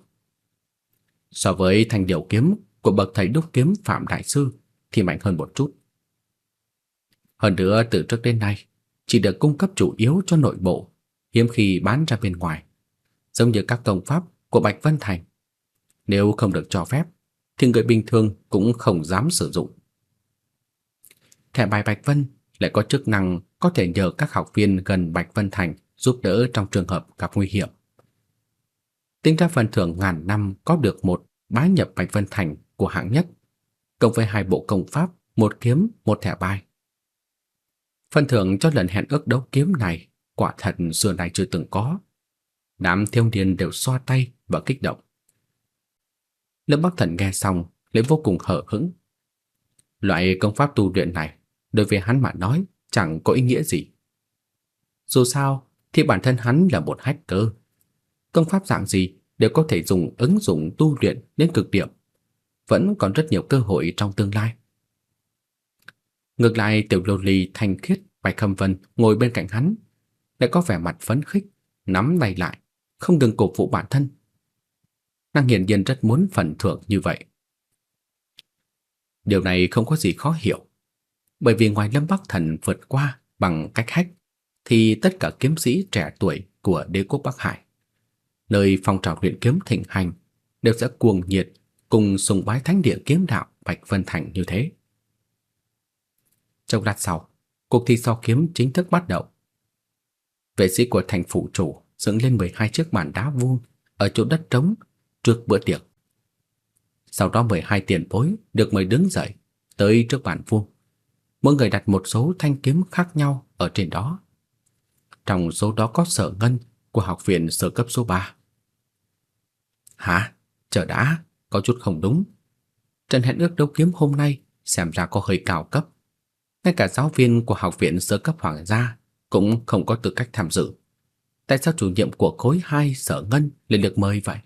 So với thanh điểu kiếm của bậc thầy đúc kiếm Phạm Đại Sư thì mạnh hơn một chút. Hơn nữa từ trước đến nay chỉ được cung cấp chủ yếu cho nội bộ, hiếm khi bán ra bên ngoài, giống như các công pháp của Bạch Vân Thành. Nếu không được cho phép thì người bình thường cũng không dám sử dụng. Thẻ bài Bạch Vân lại có chức năng có thể nhờ các học viên gần Bạch Vân Thành giúp đỡ trong trường hợp gặp nguy hiểm. Tính ra phần thưởng ngàn năm có được một bái nhập Bạch Vân Thành của hạng nhất, cộng với hai bộ công pháp, một kiếm, một thẻ bài. Phần thưởng cho lần hẹn ước đấu kiếm này quả thật xưa nay chưa từng có. Đám thiếu niên đều xoa tay và kích động. Lâm Bắc Thần nghe xong lại vô cùng hở hững. Loại công pháp tu luyện này đối với hắn mà nói chẳng có ý nghĩa gì. Dù sao thì bản thân hắn là một hacker, công pháp dạng gì đều có thể dùng ứng dụng tu luyện đến cực điểm, vẫn còn rất nhiều cơ hội trong tương lai. Ngược lại tiểu lô ly thanh khiết Bạch Khâm Vân ngồi bên cạnh hắn, lại có vẻ mặt phấn khích, nắm tay lại, không đừng cổ vũ bản thân. Nàng hiển nhiên rất muốn phần thưởng như vậy. Điều này không có gì khó hiểu, bởi vì ngoài Lâm Bắc Thần vượt qua bằng cách hách, thì tất cả kiếm sĩ trẻ tuổi của đế quốc Bắc Hải nơi phong trào luyện kiếm thịnh hành, đều sẽ cuồng nhiệt cùng sùng bái thánh địa kiếm đạo Bạch Vân Thành như thế. Trong lát sau, cuộc thi so kiếm chính thức bắt đầu. Vệ sĩ của thành phủ chủ dựng lên 12 chiếc bàn đá vuông ở chỗ đất trống trước bữa tiệc. Sau đó 12 tiền bối được mời đứng dậy tới trước bàn vuông. Mỗi người đặt một số thanh kiếm khác nhau ở trên đó. Trong số đó có sở ngân của học viện sở cấp số 3 Hả? Chờ đã, có chút không đúng. Trận hẹn ước đấu kiếm hôm nay xem ra có hơi cao cấp. Ngay cả giáo viên của học viện sơ cấp hoàng gia cũng không có tư cách tham dự. Tại sao chủ nhiệm của khối 2 Sở Ngân lại được mời vậy?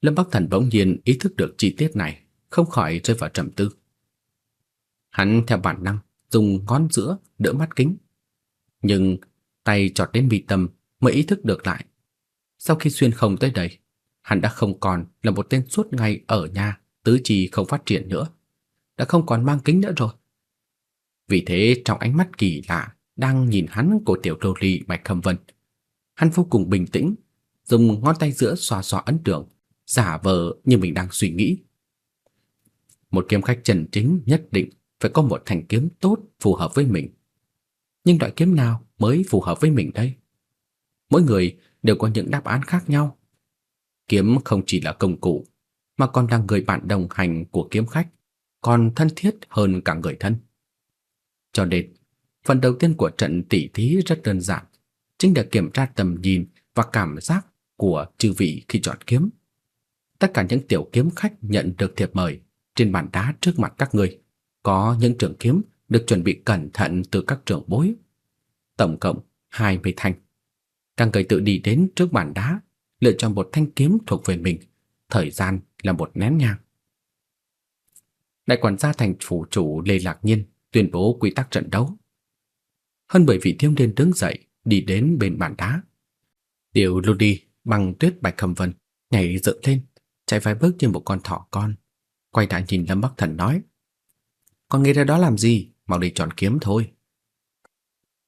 Lâm Bắc Thần bỗng nhiên ý thức được chi tiết này, không khỏi rơi vào trầm tư. Hắn theo bản năng dùng ngón giữa đỡ mắt kính, nhưng tay chọt đến mi tâm mới ý thức được lại. Sau khi xuyên không tới đây, hắn đã không còn là một tên suốt ngày ở nhà, tứ chi không phát triển nữa, đã không còn mang kính nữa rồi. Vì thế trong ánh mắt kỳ lạ đang nhìn hắn của tiểu đô ly Bạch Khâm Vân, hắn vô cùng bình tĩnh, dùng ngón tay giữa xoa xoa ấn tượng, giả vờ như mình đang suy nghĩ. Một kiếm khách chân chính nhất định phải có một thanh kiếm tốt phù hợp với mình. Nhưng loại kiếm nào mới phù hợp với mình đây? Mỗi người đều có những đáp án khác nhau. Kiếm không chỉ là công cụ, mà còn là người bạn đồng hành của kiếm khách, còn thân thiết hơn cả người thân. Cho nên, phần đầu tiên của trận tỷ thí rất đơn giản, chính là kiểm tra tầm nhìn và cảm giác của chư vị khi chọn kiếm. Tất cả những tiểu kiếm khách nhận được thiệp mời trên bàn đá trước mặt các người, có những trường kiếm được chuẩn bị cẩn thận từ các trưởng bối. Tổng cộng 20 thanh. Các người tự đi đến trước bàn đá, lựa chọn một thanh kiếm thuộc về mình, thời gian là một nén nhang. Đại quản gia thành phủ chủ Lê Lạc Nhiên tuyên bố quy tắc trận đấu. Hơn bởi vị thiếu niên đứng dậy, đi đến bên bàn đá. Tiểu Ludi bằng tuyết bạch khẩm vân nhảy dựng lên, chạy vài bước như một con thỏ con, quay lại nhìn Lâm Bắc Thần nói: "Con nghĩ ra đó làm gì, mau đi chọn kiếm thôi."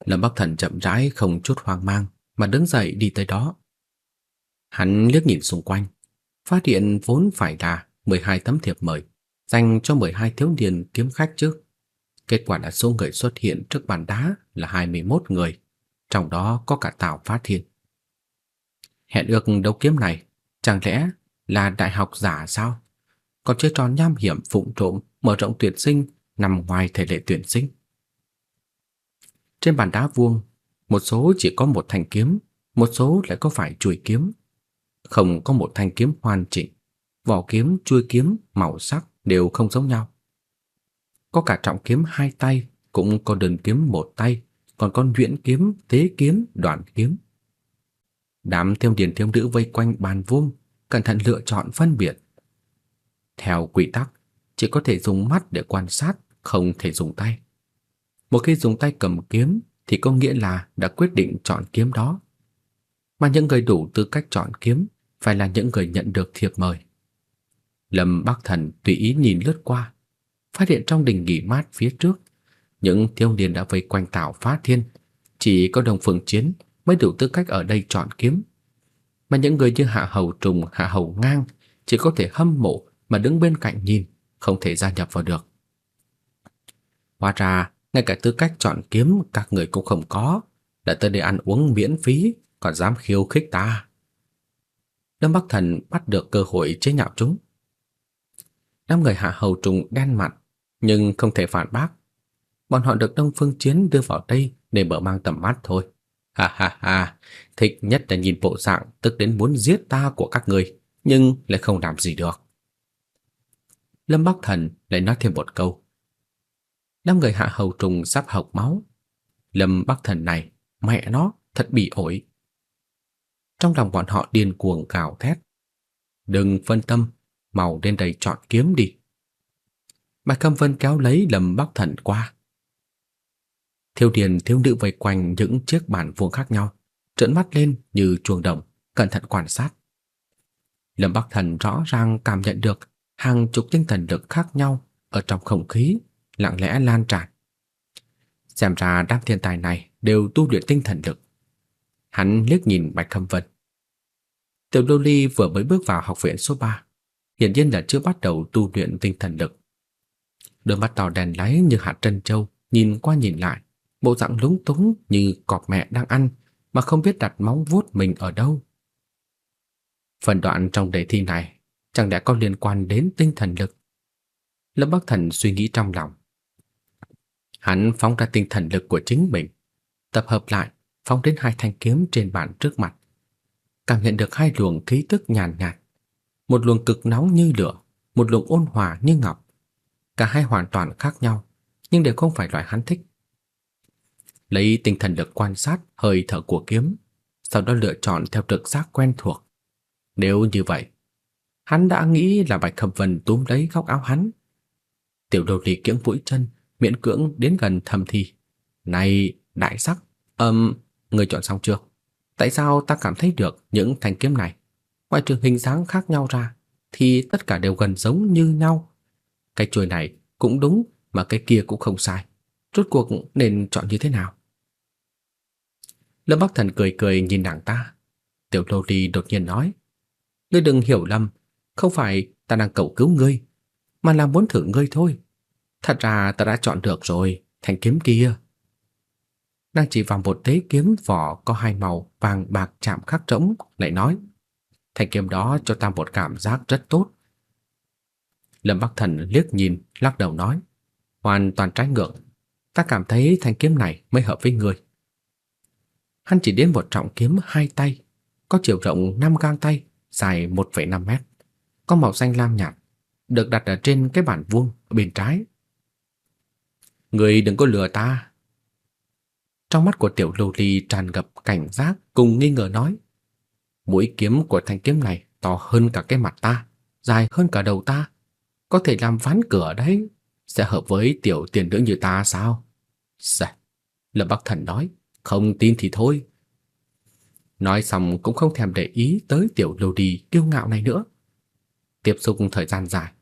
Lâm Bắc Thần chậm rãi không chút hoang mang mà đứng dậy đi tới đó. Hắn liếc nhìn xung quanh, phát hiện vốn phải là 12 tấm thiệp mời dành cho 12 thiếu niên kiếm khách trước. Kết quả là số người xuất hiện trước bàn đá là 21 người, trong đó có cả Tào Phát Thiên. Hẹn ước đấu kiếm này chẳng lẽ là đại học giả sao? Còn chơi trò nham hiểm phụng trộm mở rộng tuyển sinh nằm ngoài thể lệ tuyển sinh. Trên bàn đá vuông, một số chỉ có một thanh kiếm, một số lại có phải chuôi kiếm. Không có một thanh kiếm hoàn chỉnh, vỏ kiếm, chuôi kiếm, màu sắc đều không giống nhau. Có cả trọng kiếm hai tay, cũng có đơn kiếm một tay, còn có nhuyễn kiếm, thế kiếm, đoạn kiếm. Đám thiêu điền thiếu nữ vây quanh bàn vuông, cẩn thận lựa chọn phân biệt. Theo quy tắc, chỉ có thể dùng mắt để quan sát, không thể dùng tay. Một khi dùng tay cầm kiếm thì có nghĩa là đã quyết định chọn kiếm đó. Mà những người đủ tư cách chọn kiếm phải là những người nhận được thiệp mời. Lâm Bắc Thần tùy ý nhìn lướt qua, phát hiện trong đình nghỉ mát phía trước, những thiếu niên đã vây quanh Tào Phá Thiên, chỉ có Đồng Phương Chiến mới đủ tư cách ở đây chọn kiếm. Mà những người như Hạ Hầu Trùng, Hạ Hầu Ngang chỉ có thể hâm mộ mà đứng bên cạnh nhìn, không thể gia nhập vào được. Hóa ra, ngay cả tư cách chọn kiếm các người cũng không có, đã tới đây ăn uống miễn phí, còn dám khiêu khích ta. Lâm Bắc Thần bắt được cơ hội chế nhạo chúng. Đám người hạ hầu trùng đen mặt, nhưng không thể phản bác. Bọn họ được Đông Phương Chiến đưa vào đây để mở mang tầm mắt thôi. Ha ha ha, thích nhất là nhìn bộ dạng tức đến muốn giết ta của các người, nhưng lại không làm gì được. Lâm Bắc Thần lại nói thêm một câu. năm người hạ hầu trùng sắp học máu. Lâm Bắc Thần này, mẹ nó, thật bị ổi. Trong lòng bọn họ điên cuồng gào thét. Đừng phân tâm, mau đến đây chọn kiếm đi. Bạch Cam Vân kéo lấy Lâm Bắc Thần qua. Thiếu điền thiếu nữ vây quanh những chiếc bàn vuông khác nhau, trợn mắt lên như chuồng đồng, cẩn thận quan sát. Lâm Bắc Thần rõ ràng cảm nhận được hàng chục tinh thần lực khác nhau ở trong không khí, lặng lẽ lan tràn. Xem ra đám thiên tài này đều tu luyện tinh thần lực. Hắn liếc nhìn Bạch Khâm Vân. Tiểu Lô Ly vừa mới bước vào học viện số 3, hiển nhiên là chưa bắt đầu tu luyện tinh thần lực. Đôi mắt to đèn láy như hạt trân châu, nhìn qua nhìn lại, bộ dạng lúng túng như cọp mẹ đang ăn mà không biết đặt móng vuốt mình ở đâu. Phần đoạn trong đề thi này chẳng lẽ có liên quan đến tinh thần lực? Lâm Bắc Thần suy nghĩ trong lòng. Hắn phóng ra tinh thần lực của chính mình, tập hợp lại, phóng đến hai thanh kiếm trên bàn trước mặt. cảm nhận được hai luồng khí tức nhàn nhạt, nhạt, một luồng cực nóng như lửa, một luồng ôn hòa như ngọc. Cả hai hoàn toàn khác nhau, nhưng đều không phải loại hắn thích. Lấy tinh thần lực quan sát hơi thở của kiếm, sau đó lựa chọn theo trực giác quen thuộc. Nếu như vậy, hắn đã nghĩ là Bạch Khâm Vân túm lấy góc áo hắn. Tiểu đầu lì kiễng mũi chân, miễn cưỡng đến gần thầm thì. Này, đại sắc, âm, người chọn xong chưa? Tại sao ta cảm thấy được những thanh kiếm này, ngoại trừ hình dáng khác nhau ra, thì tất cả đều gần giống như nhau. Cái chuôi này cũng đúng, mà cái kia cũng không sai. Rốt cuộc nên chọn như thế nào? Lâm Bắc Thần cười cười nhìn nàng ta. Tiểu Lô Ly đột nhiên nói, ngươi đừng hiểu lầm, không phải ta đang cầu cứu ngươi, mà là muốn thử ngươi thôi. Thật ra ta đã chọn được rồi, thanh kiếm kia. nàng chỉ vào một thế kiếm vỏ có hai màu vàng bạc chạm khắc trống, lại nói, thanh kiếm đó cho ta một cảm giác rất tốt. Lâm Bắc Thần liếc nhìn, lắc đầu nói, hoàn toàn trái ngược, ta cảm thấy thanh kiếm này mới hợp với ngươi. Hắn chỉ đến một trọng kiếm hai tay, có chiều rộng 5 gang tay, dài 1,5 mét, có màu xanh lam nhạt, được đặt ở trên cái bản vuông ở bên trái. Người đừng có lừa ta. Trong mắt của tiểu lô ly tràn ngập cảnh giác cùng nghi ngờ nói. Mũi kiếm của thanh kiếm này to hơn cả cái mặt ta, dài hơn cả đầu ta, có thể làm ván cửa đấy, sẽ hợp với tiểu tiền nữ như ta sao? Dạ. Lâm Bắc Thần nói, không tin thì thôi. Nói xong cũng không thèm để ý tới tiểu lô đi kiêu ngạo này nữa. Tiếp xúc thời gian dài,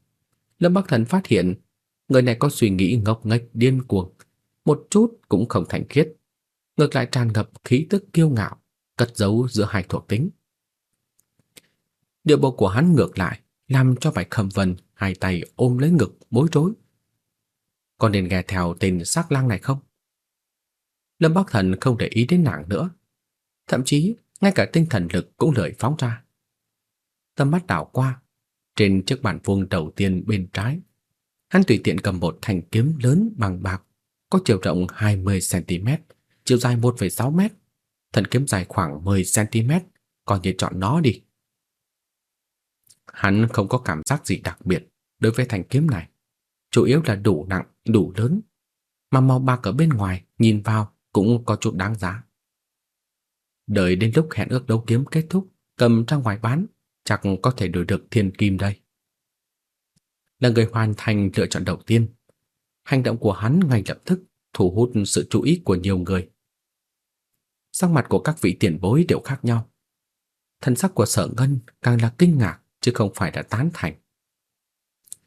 Lâm Bắc Thần phát hiện người này có suy nghĩ ngốc nghếch điên cuồng, một chút cũng không thành khiết, ngược lại tràn ngập khí tức kiêu ngạo, cất giấu giữa hai thuộc tính. Điệu bộ của hắn ngược lại, làm cho Bạch Khâm Vân hai tay ôm lấy ngực bối rối. Còn nên nghe theo tên sắc lang này không? Lâm Bắc Thần không để ý đến nàng nữa, thậm chí ngay cả tinh thần lực cũng lười phóng ra. Tâm mắt đảo qua, trên chiếc bàn vuông đầu tiên bên trái, hắn tùy tiện cầm một thanh kiếm lớn bằng bạc, có chiều rộng 20 cm, chiều dài 1,6 m, thân kiếm dài khoảng 10 cm, coi như chọn nó đi. Hắn không có cảm giác gì đặc biệt đối với thanh kiếm này, chủ yếu là đủ nặng, đủ lớn, mà màu bạc ở bên ngoài nhìn vào cũng có chút đáng giá. Đợi đến lúc hẹn ước đấu kiếm kết thúc, cầm ra ngoài bán, chắc có thể đổi được thiên kim đây. Là người hoàn thành lựa chọn đầu tiên. Hành động của hắn ngay lập tức thu hút sự chú ý của nhiều người. Sắc mặt của các vị tiền bối đều khác nhau. Thân sắc của Sở Ngân càng là kinh ngạc chứ không phải là tán thành.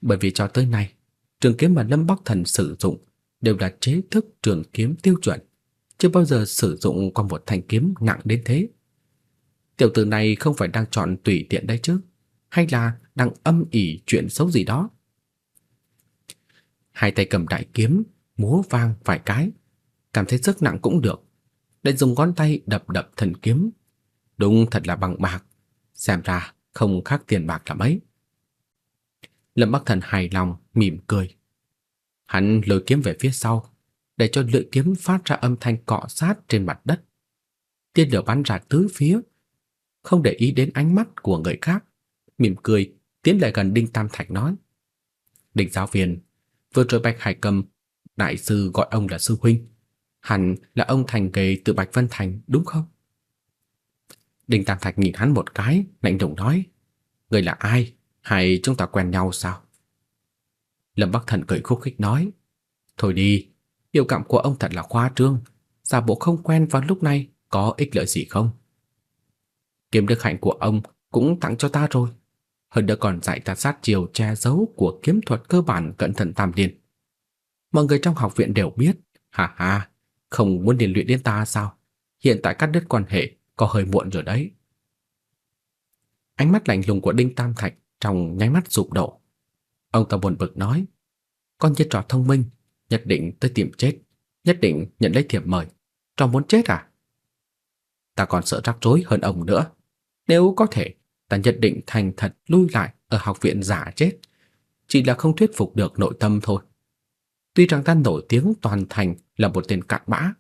Bởi vì cho tới nay, trường kiếm mà Lâm Bắc Thần sử dụng đều là chế thức trường kiếm tiêu chuẩn chưa bao giờ sử dụng qua một thanh kiếm nặng đến thế. Tiểu tử này không phải đang chọn tùy tiện đây chứ, hay là đang âm ỉ chuyện xấu gì đó. Hai tay cầm đại kiếm, múa vang vài cái, cảm thấy sức nặng cũng được. Lại dùng ngón tay đập đập thần kiếm. Đúng thật là bằng bạc, xem ra không khác tiền bạc là mấy. Lâm Bắc Thần hài lòng, mỉm cười. Hắn lôi kiếm về phía sau, để cho lưỡi kiếm phát ra âm thanh cọ sát trên mặt đất. Tiên lửa bắn ra tứ phía, không để ý đến ánh mắt của người khác, mỉm cười tiến lại gần Đinh Tam Thạch nói: "Đinh giáo viên, vừa rồi Bạch Hải Cầm đại sư gọi ông là sư huynh, hẳn là ông thành kế từ Bạch Vân Thành đúng không?" Đinh Tam Thạch nhìn hắn một cái, lạnh lùng nói: "Người là ai? Hay chúng ta quen nhau sao?" Lâm Bắc Thần cười khúc khích nói: "Thôi đi, Biểu cảm của ông thật là khoa trương, giả bộ không quen vào lúc này có ích lợi gì không? Kiếm đức hạnh của ông cũng tặng cho ta rồi. Hơn nữa còn dạy ta sát chiều che giấu của kiếm thuật cơ bản cẩn thận tam liên. Mọi người trong học viện đều biết, ha ha, không muốn điền luyện đến ta sao? Hiện tại cắt đứt quan hệ có hơi muộn rồi đấy. Ánh mắt lạnh lùng của Đinh Tam Thạch trong nháy mắt sụp đổ. Ông ta buồn bực nói, con chết trò thông minh, nhất định tới tìm chết, nhất định nhận lấy thiệp mời. Trò muốn chết à? Ta còn sợ rắc rối hơn ông nữa. Nếu có thể, ta nhất định thành thật lui lại ở học viện giả chết. Chỉ là không thuyết phục được nội tâm thôi. Tuy rằng ta nổi tiếng toàn thành là một tên cặn bã,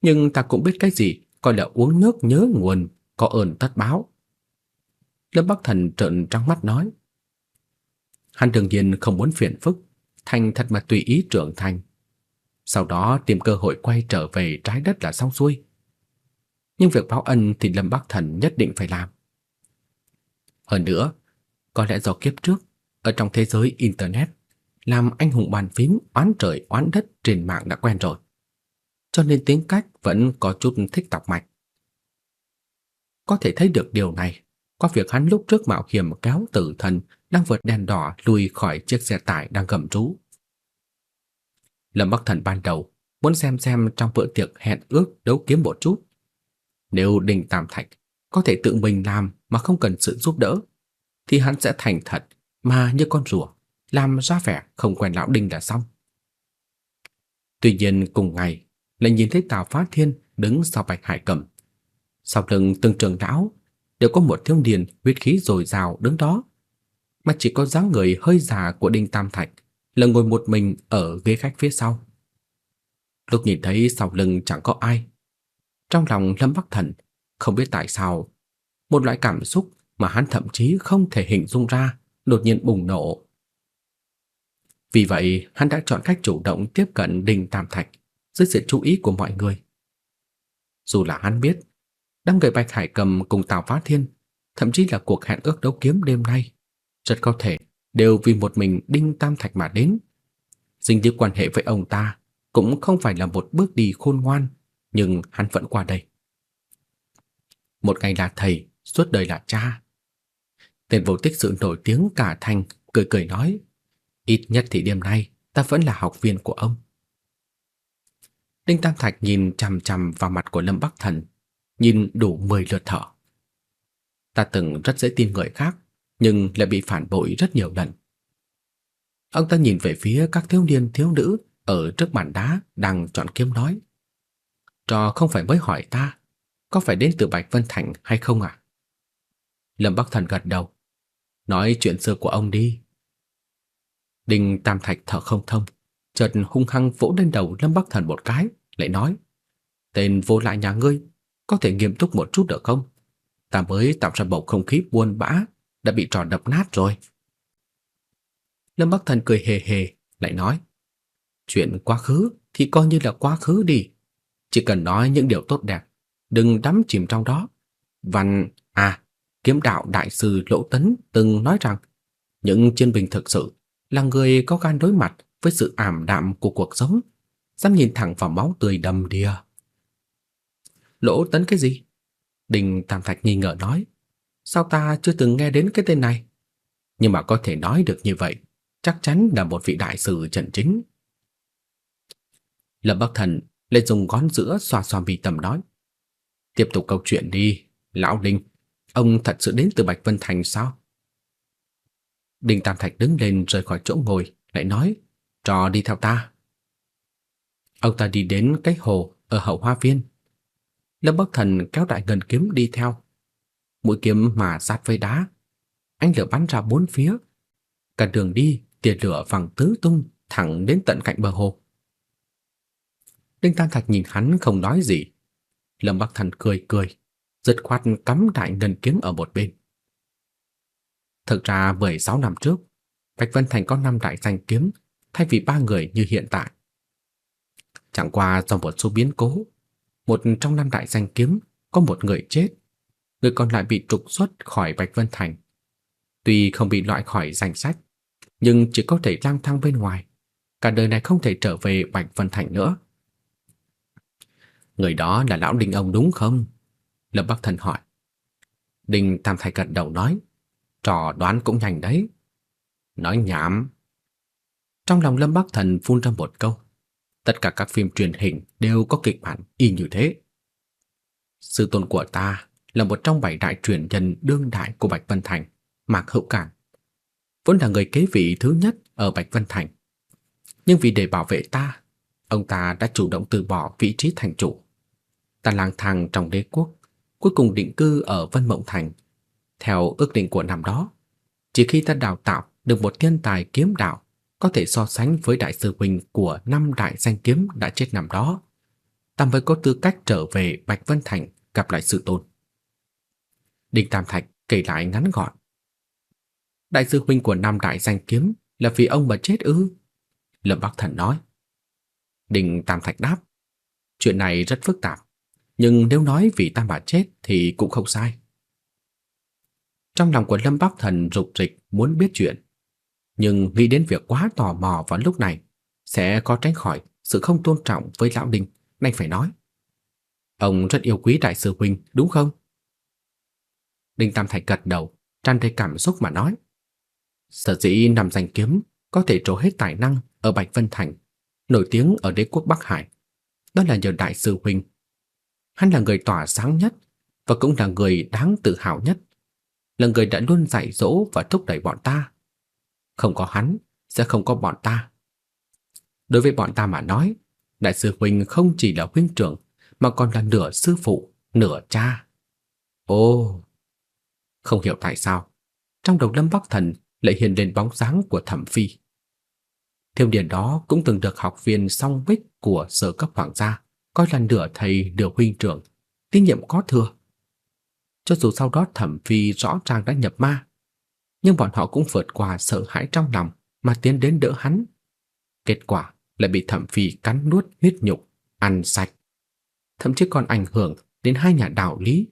nhưng ta cũng biết cái gì coi là uống nước nhớ nguồn, có ơn tất báo, Lâm Bắc Thần trợn trắng mắt nói. Hắn đương nhiên không muốn phiền phức, thành thật mà tùy ý trưởng thành. Sau đó tìm cơ hội quay trở về trái đất là xong xuôi. Nhưng việc báo ân thì Lâm Bắc Thần nhất định phải làm. Hơn nữa, có lẽ do kiếp trước, ở trong thế giới Internet, làm anh hùng bàn phím oán trời oán đất trên mạng đã quen rồi. Cho nên tính cách vẫn có chút thích tọc mạch. Có thể thấy được điều này qua việc hắn lúc trước mạo hiểm kéo tử thần đang vượt đèn đỏ lùi khỏi chiếc xe tải đang gầm rú. Lâm Bắc Thần ban đầu muốn xem xem trong bữa tiệc hẹn ước đấu kiếm một chút. Nếu Đinh Tam Thạch có thể tự mình làm mà không cần sự giúp đỡ, thì hắn sẽ thành thật mà như con rùa, làm ra vẻ không quen lão Đinh là xong. Tuy nhiên cùng ngày, lại nhìn thấy Tào Phát Thiên đứng sau Bạch Hải Cầm. Sau lưng từng trường lão đều có một thiếu niên huyết khí dồi dào đứng đó, mà chỉ có dáng người hơi già của Đinh Tam Thạch là ngồi một mình ở ghế khách phía sau. Lúc nhìn thấy sau lưng chẳng có ai, trong lòng Lâm Bắc Thần không biết tại sao, một loại cảm xúc mà hắn thậm chí không thể hình dung ra đột nhiên bùng nổ. Vì vậy, hắn đã chọn cách chủ động tiếp cận Đinh Tam Thạch dưới sự chú ý của mọi người. Dù là hắn biết, đám người Bạch Hải Cầm cùng Tào Phá Thiên, thậm chí là cuộc hẹn ước đấu kiếm đêm nay, rất có thể đều vì một mình Đinh Tam Thạch mà đến. Dính líu quan hệ với ông ta cũng không phải là một bước đi khôn ngoan, nhưng hắn vẫn qua đây. Một ngày là thầy, suốt đời là cha. Tên vô tích sự nổi tiếng cả thành cười cười nói, ít nhất thì đêm nay ta vẫn là học viên của ông. Đinh Tam Thạch nhìn chằm chằm vào mặt của Lâm Bắc Thần, nhìn đủ 10 lượt thở. Ta từng rất dễ tin người khác, nhưng lại bị phản bội rất nhiều lần. Ông ta nhìn về phía các thiếu niên thiếu nữ ở trước bàn đá đang chọn kiếm nói. Trò không phải mới hỏi ta, có phải đến từ Bạch Vân Thành hay không à? Lâm Bắc Thần gật đầu. Nói chuyện xưa của ông đi. Đinh Tam Thạch thở không thông, chợt hung hăng vỗ lên đầu Lâm Bắc Thần một cái, lại nói: "Tên vô lại nhà ngươi, có thể nghiêm túc một chút được không? Ta mới tạo ra bầu không khí buồn bã, đã bị trò đập nát rồi." Lâm Bắc Thần cười hề hề, lại nói: "Chuyện quá khứ thì coi như là quá khứ đi, chỉ cần nói những điều tốt đẹp, đừng đắm chìm trong đó. Văn à, kiếm đạo đại sư Lỗ Tấn từng nói rằng những chiến binh thực sự là người có gan đối mặt với sự ảm đạm của cuộc sống, dám nhìn thẳng vào máu tươi đầm đìa. Lỗ Tấn cái gì? Đình Tam Thạch nghi ngờ nói, sao ta chưa từng nghe đến cái tên này? Nhưng mà có thể nói được như vậy, chắc chắn là một vị đại sư trận chính. Lâm Bắc Thần lại dùng ngón giữa xoa xoa mi tâm nói, tiếp tục câu chuyện đi, lão Đinh, ông thật sự đến từ Bạch Vân Thành sao? Đinh Tam Thạch đứng lên rời khỏi chỗ ngồi, lại nói, trò đi theo ta. Ông ta đi đến cái hồ ở hậu hoa viên. Lâm Bắc Thần kéo đại ngân kiếm đi theo. Mũi kiếm mà sát với đá. Ánh lửa bắn ra bốn phía. Cả đường đi, tia lửa vàng tứ tung thẳng đến tận cạnh bờ hồ. Đinh Tam Thạch nhìn hắn không nói gì. Lâm Bắc Thần cười cười, giật khoát cắm đại ngân kiếm ở một bên. Thực ra 16 năm trước, Bạch Vân Thành có năm đại danh kiếm thay vì ba người như hiện tại. Chẳng qua do một số biến cố, một trong năm đại danh kiếm có một người chết, người còn lại bị trục xuất khỏi Bạch Vân Thành. Tuy không bị loại khỏi danh sách, nhưng chỉ có thể lang thang bên ngoài, cả đời này không thể trở về Bạch Vân Thành nữa. Người đó là lão Đinh ông đúng không? Lâm Bắc Thần hỏi. Đinh Tam Thái gật đầu nói, trò đoán cũng nhanh đấy. Nói nhảm. Trong lòng Lâm Bắc Thần phun ra một câu. Tất cả các phim truyền hình đều có kịch bản y như thế. Sư tôn của ta là một trong bảy đại truyền nhân đương đại của Bạch Vân Thành, Mạc Hữu Cản. Vốn là người kế vị thứ nhất ở Bạch Vân Thành. Nhưng vì để bảo vệ ta, ông ta đã chủ động từ bỏ vị trí thành chủ. Ta lang thang trong đế quốc, cuối cùng định cư ở Vân Mộng Thành. Theo ước định của năm đó, chỉ khi ta đào tạo được một thiên tài kiếm đạo có thể so sánh với đại sư huynh của năm đại danh kiếm đã chết năm đó, ta mới có tư cách trở về Bạch Vân Thành gặp lại sư tôn. Đinh Tam Thạch kể lại ngắn gọn. Đại sư huynh của năm Đại danh kiếm là vì ông mà chết ư? Lâm Bắc Thần nói. Đinh Tam Thạch đáp, chuyện này rất phức tạp, nhưng nếu nói vì ta mà chết thì cũng không sai. Trong lòng của Lâm Bắc Thần rục rịch muốn biết chuyện, nhưng nghĩ đến việc quá tò mò vào lúc này sẽ có tránh khỏi sự không tôn trọng với lão Đinh, nên phải nói. Ông rất yêu quý đại sư huynh, đúng không? Đinh Tam Thạch gật đầu, tràn đầy cảm xúc mà nói. Sở dĩ nằm danh kiếm có thể trổ hết tài năng ở Bạch Vân Thành, nổi tiếng ở đế quốc Bắc Hải. Đó là nhờ đại sư huynh. Hắn là người tỏa sáng nhất và cũng là người đáng tự hào nhất, là người đã luôn dạy dỗ và thúc đẩy bọn ta. Không có hắn, sẽ không có bọn ta. Đối với bọn ta mà nói, đại sư huynh không chỉ là huynh trưởng mà còn là nửa sư phụ, nửa cha. Ồ, không hiểu tại sao, trong đầu Lâm Bắc Thần lại hiện lên bóng dáng của Thẩm Phi. Thiêu điển đó cũng từng được học viên song bích của sở cấp hoàng gia coi là nửa thầy nửa huynh trưởng, kinh nghiệm có thừa. Cho dù sau đó Thẩm Phi rõ ràng đã nhập ma, nhưng bọn họ cũng vượt qua sợ hãi trong lòng mà tiến đến đỡ hắn. Kết quả lại bị Thẩm Phi cắn nuốt huyết nhục, ăn sạch. Thậm chí còn ảnh hưởng đến hai nhà đạo lý.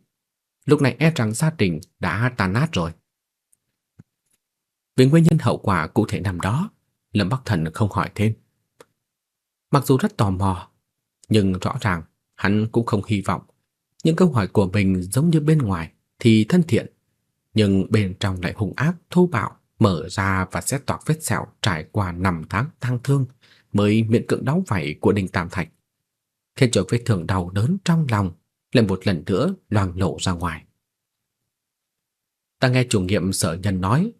Lúc này e rằng gia đình đã tan nát rồi. Về nguyên nhân hậu quả cụ thể năm đó, Lâm Bắc Thần không hỏi thêm. Mặc dù rất tò mò, nhưng rõ ràng hắn cũng không hy vọng những câu hỏi của mình giống như bên ngoài thì thân thiện, nhưng bên trong lại hung ác, thô bạo, mở ra và xét toạc vết sẹo trải qua năm tháng tang thương mới miễn cưỡng đóng vảy của Đinh Tam Thạch, khiến cho vết thương đau đớn trong lòng lại một lần nữa loang lộ ra ngoài. Ta nghe chủ nhiệm sở nhân nói,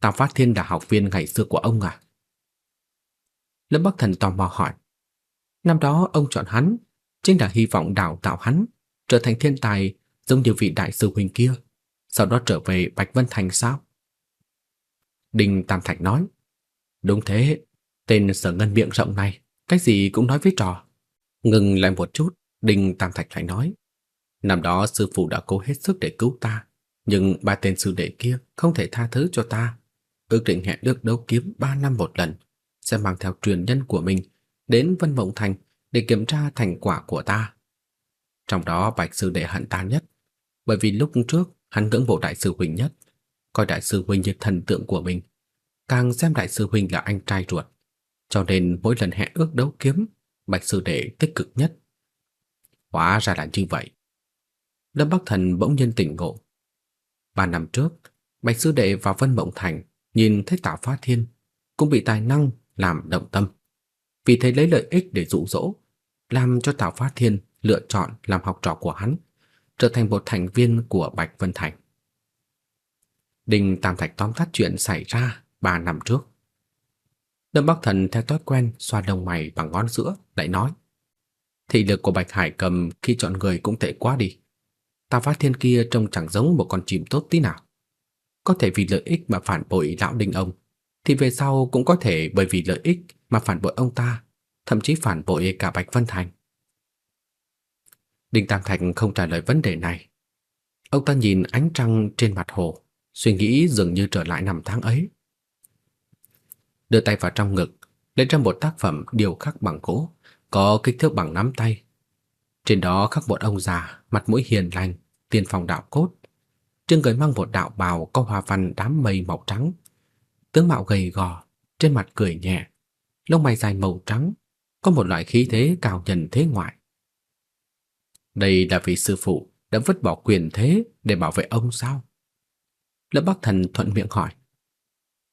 ta Phát Thiên là học viên ngày xưa của ông à? Lâm Bắc Thần tò mò hỏi. Năm đó ông chọn hắn chính là hy vọng đào tạo hắn trở thành thiên tài giống như vị đại sư huynh kia, sau đó trở về Bạch Vân Thành sao? Đinh Tam Thạch nói, đúng thế, tên sở ngân miệng rộng này, cái gì cũng nói với trò. Ngừng lại một chút, Đinh Tam Thạch lại nói, năm đó sư phụ đã cố hết sức để cứu ta, nhưng ba tên sư đệ kia không thể tha thứ cho ta. Ước định hẹn được đấu kiếm ba năm một lần, sẽ mang theo truyền nhân của mình đến Vân Mộng Thành để kiểm tra thành quả của ta. Trong đó Bạch sư đệ hận ta nhất, bởi vì lúc trước hắn ngưỡng mộ đại sư huynh nhất, coi đại sư huynh như thần tượng của mình, càng xem đại sư huynh là anh trai ruột, cho nên mỗi lần hẹn ước đấu kiếm, Bạch sư đệ tích cực nhất. Hóa ra là như vậy. Lâm Bắc Thần bỗng nhiên tỉnh ngộ. Ba năm trước, Bạch sư đệ vào Vân Mộng Thành nhìn thấy Tả Phá Thiên cũng bị tài năng làm động tâm. Vì thế lấy lợi ích để dụ dỗ, làm cho Tả Phá Thiên lựa chọn làm học trò của hắn, trở thành một thành viên của Bạch Vân Thành. Đinh Tam Thạch tóm tắt chuyện xảy ra ba năm trước. Lâm Bắc Thần theo thói quen xoa đầu mày bằng ngón giữa, lại nói: "Thị lực của Bạch Hải Cầm khi chọn người cũng tệ quá đi. Ta Phát Thiên kia trông chẳng giống một con chim tốt tí nào. Có thể vì lợi ích mà phản bội lão Đinh ông, thì về sau cũng có thể bởi vì lợi ích mà phản bội ông ta, thậm chí phản bội cả Bạch Vân Thành." Đinh Tam Thạch không trả lời vấn đề này. Ông ta nhìn ánh trăng trên mặt hồ, suy nghĩ dường như trở lại năm tháng ấy. Đưa tay vào trong ngực, lấy ra một tác phẩm điêu khắc bằng gỗ, có kích thước bằng nắm tay. Trên đó khắc một ông già, mặt mũi hiền lành, tiên phong đạo cốt. Trên người mang một đạo bào có hoa văn đám mây màu trắng. Tướng mạo gầy gò, trên mặt cười nhẹ, lông mày dài màu trắng, có một loại khí thế cao nhân thế ngoại. Đây là vị sư phụ đã vứt bỏ quyền thế để bảo vệ ông sao? Lâm Bắc Thần thuận miệng hỏi.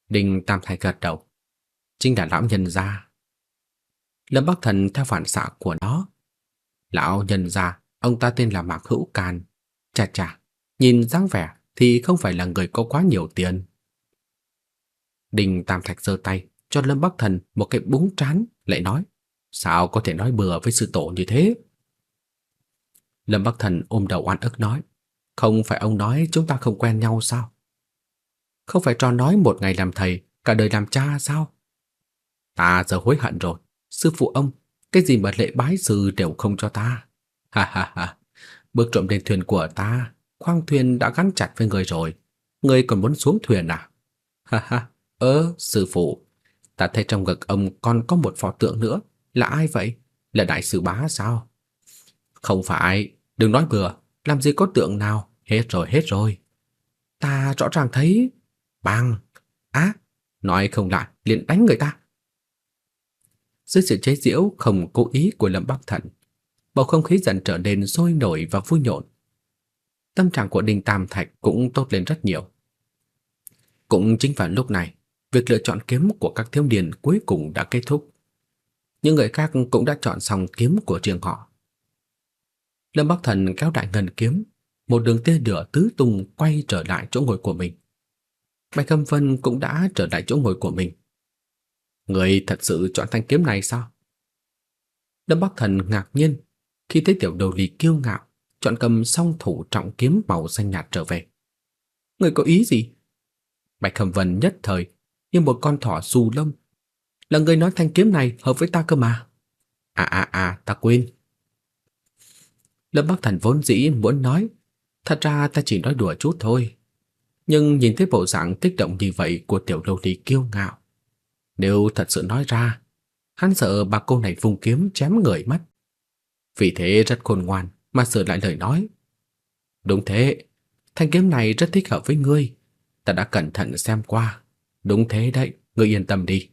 Đinh Tam Thái gật đầu. Chính là lão nhân gia. Lâm Bắc Thần theo phản xạ của nó. Lão nhân gia, ông ta tên là Mạc Hữu Càn. Chà chà, nhìn dáng vẻ thì không phải là người có quá nhiều tiền. Đinh Tam Thạch giơ tay cho Lâm Bắc Thần một cái búng trán, lại nói: "Sao có thể nói bừa với sư tổ như thế?" Lâm Bắc Thần ôm đầu oan ức nói, không phải ông nói chúng ta không quen nhau sao? Không phải trò nói một ngày làm thầy, cả đời làm cha sao? Ta giờ hối hận rồi, sư phụ ông, cái gì mà lễ bái sư đều không cho ta. Ha ha ha, bước trộm lên thuyền của ta, khoang thuyền đã gắn chặt với người rồi, Người còn muốn xuống thuyền à? Ha ha, ơ, sư phụ, ta thấy trong ngực ông còn có một pho tượng nữa, là ai vậy? Là đại sư bá sao? Không phải, đừng nói bừa, làm gì có tượng nào, hết rồi, hết rồi. Ta rõ ràng thấy... bằng Á! nói không lại, liền đánh người ta. Dưới sự chế giễu không cố ý của Lâm Bắc Thần, bầu không khí dần trở nên sôi nổi và vui nhộn. Tâm trạng của Đinh Tam Thạch cũng tốt lên rất nhiều. Cũng chính vào lúc này, việc lựa chọn kiếm của các thiếu niên cuối cùng đã kết thúc. Những người khác cũng đã chọn xong kiếm của riêng họ. Lâm Bắc Thần kéo đại ngân kiếm, một đường tia lửa tứ tung quay trở lại chỗ ngồi của mình. Bạch Cầm Vân cũng đã trở lại chỗ ngồi của mình. Người thật sự chọn thanh kiếm này sao? Lâm Bắc Thần ngạc nhiên khi thấy tiểu đầu lì kiêu ngạo chọn cầm song thủ trọng kiếm màu xanh nhạt trở về. Người có ý gì? Bạch Cầm Vân nhất thời như một con thỏ xù lông. Là người nói thanh kiếm này hợp với ta cơ mà. À à à, ta quên. Lâm Bắc Thần vốn dĩ muốn nói, thật ra ta chỉ nói đùa chút thôi. Nhưng nhìn thấy bộ dạng kích động như vậy của tiểu lâu ly kiêu ngạo, nếu thật sự nói ra, hắn sợ bà cô này vùng kiếm chém người mất. Vì thế rất khôn ngoan mà sửa lại lời nói. Đúng thế, thanh kiếm này rất thích hợp với ngươi. Ta đã cẩn thận xem qua. Đúng thế đấy, ngươi yên tâm đi.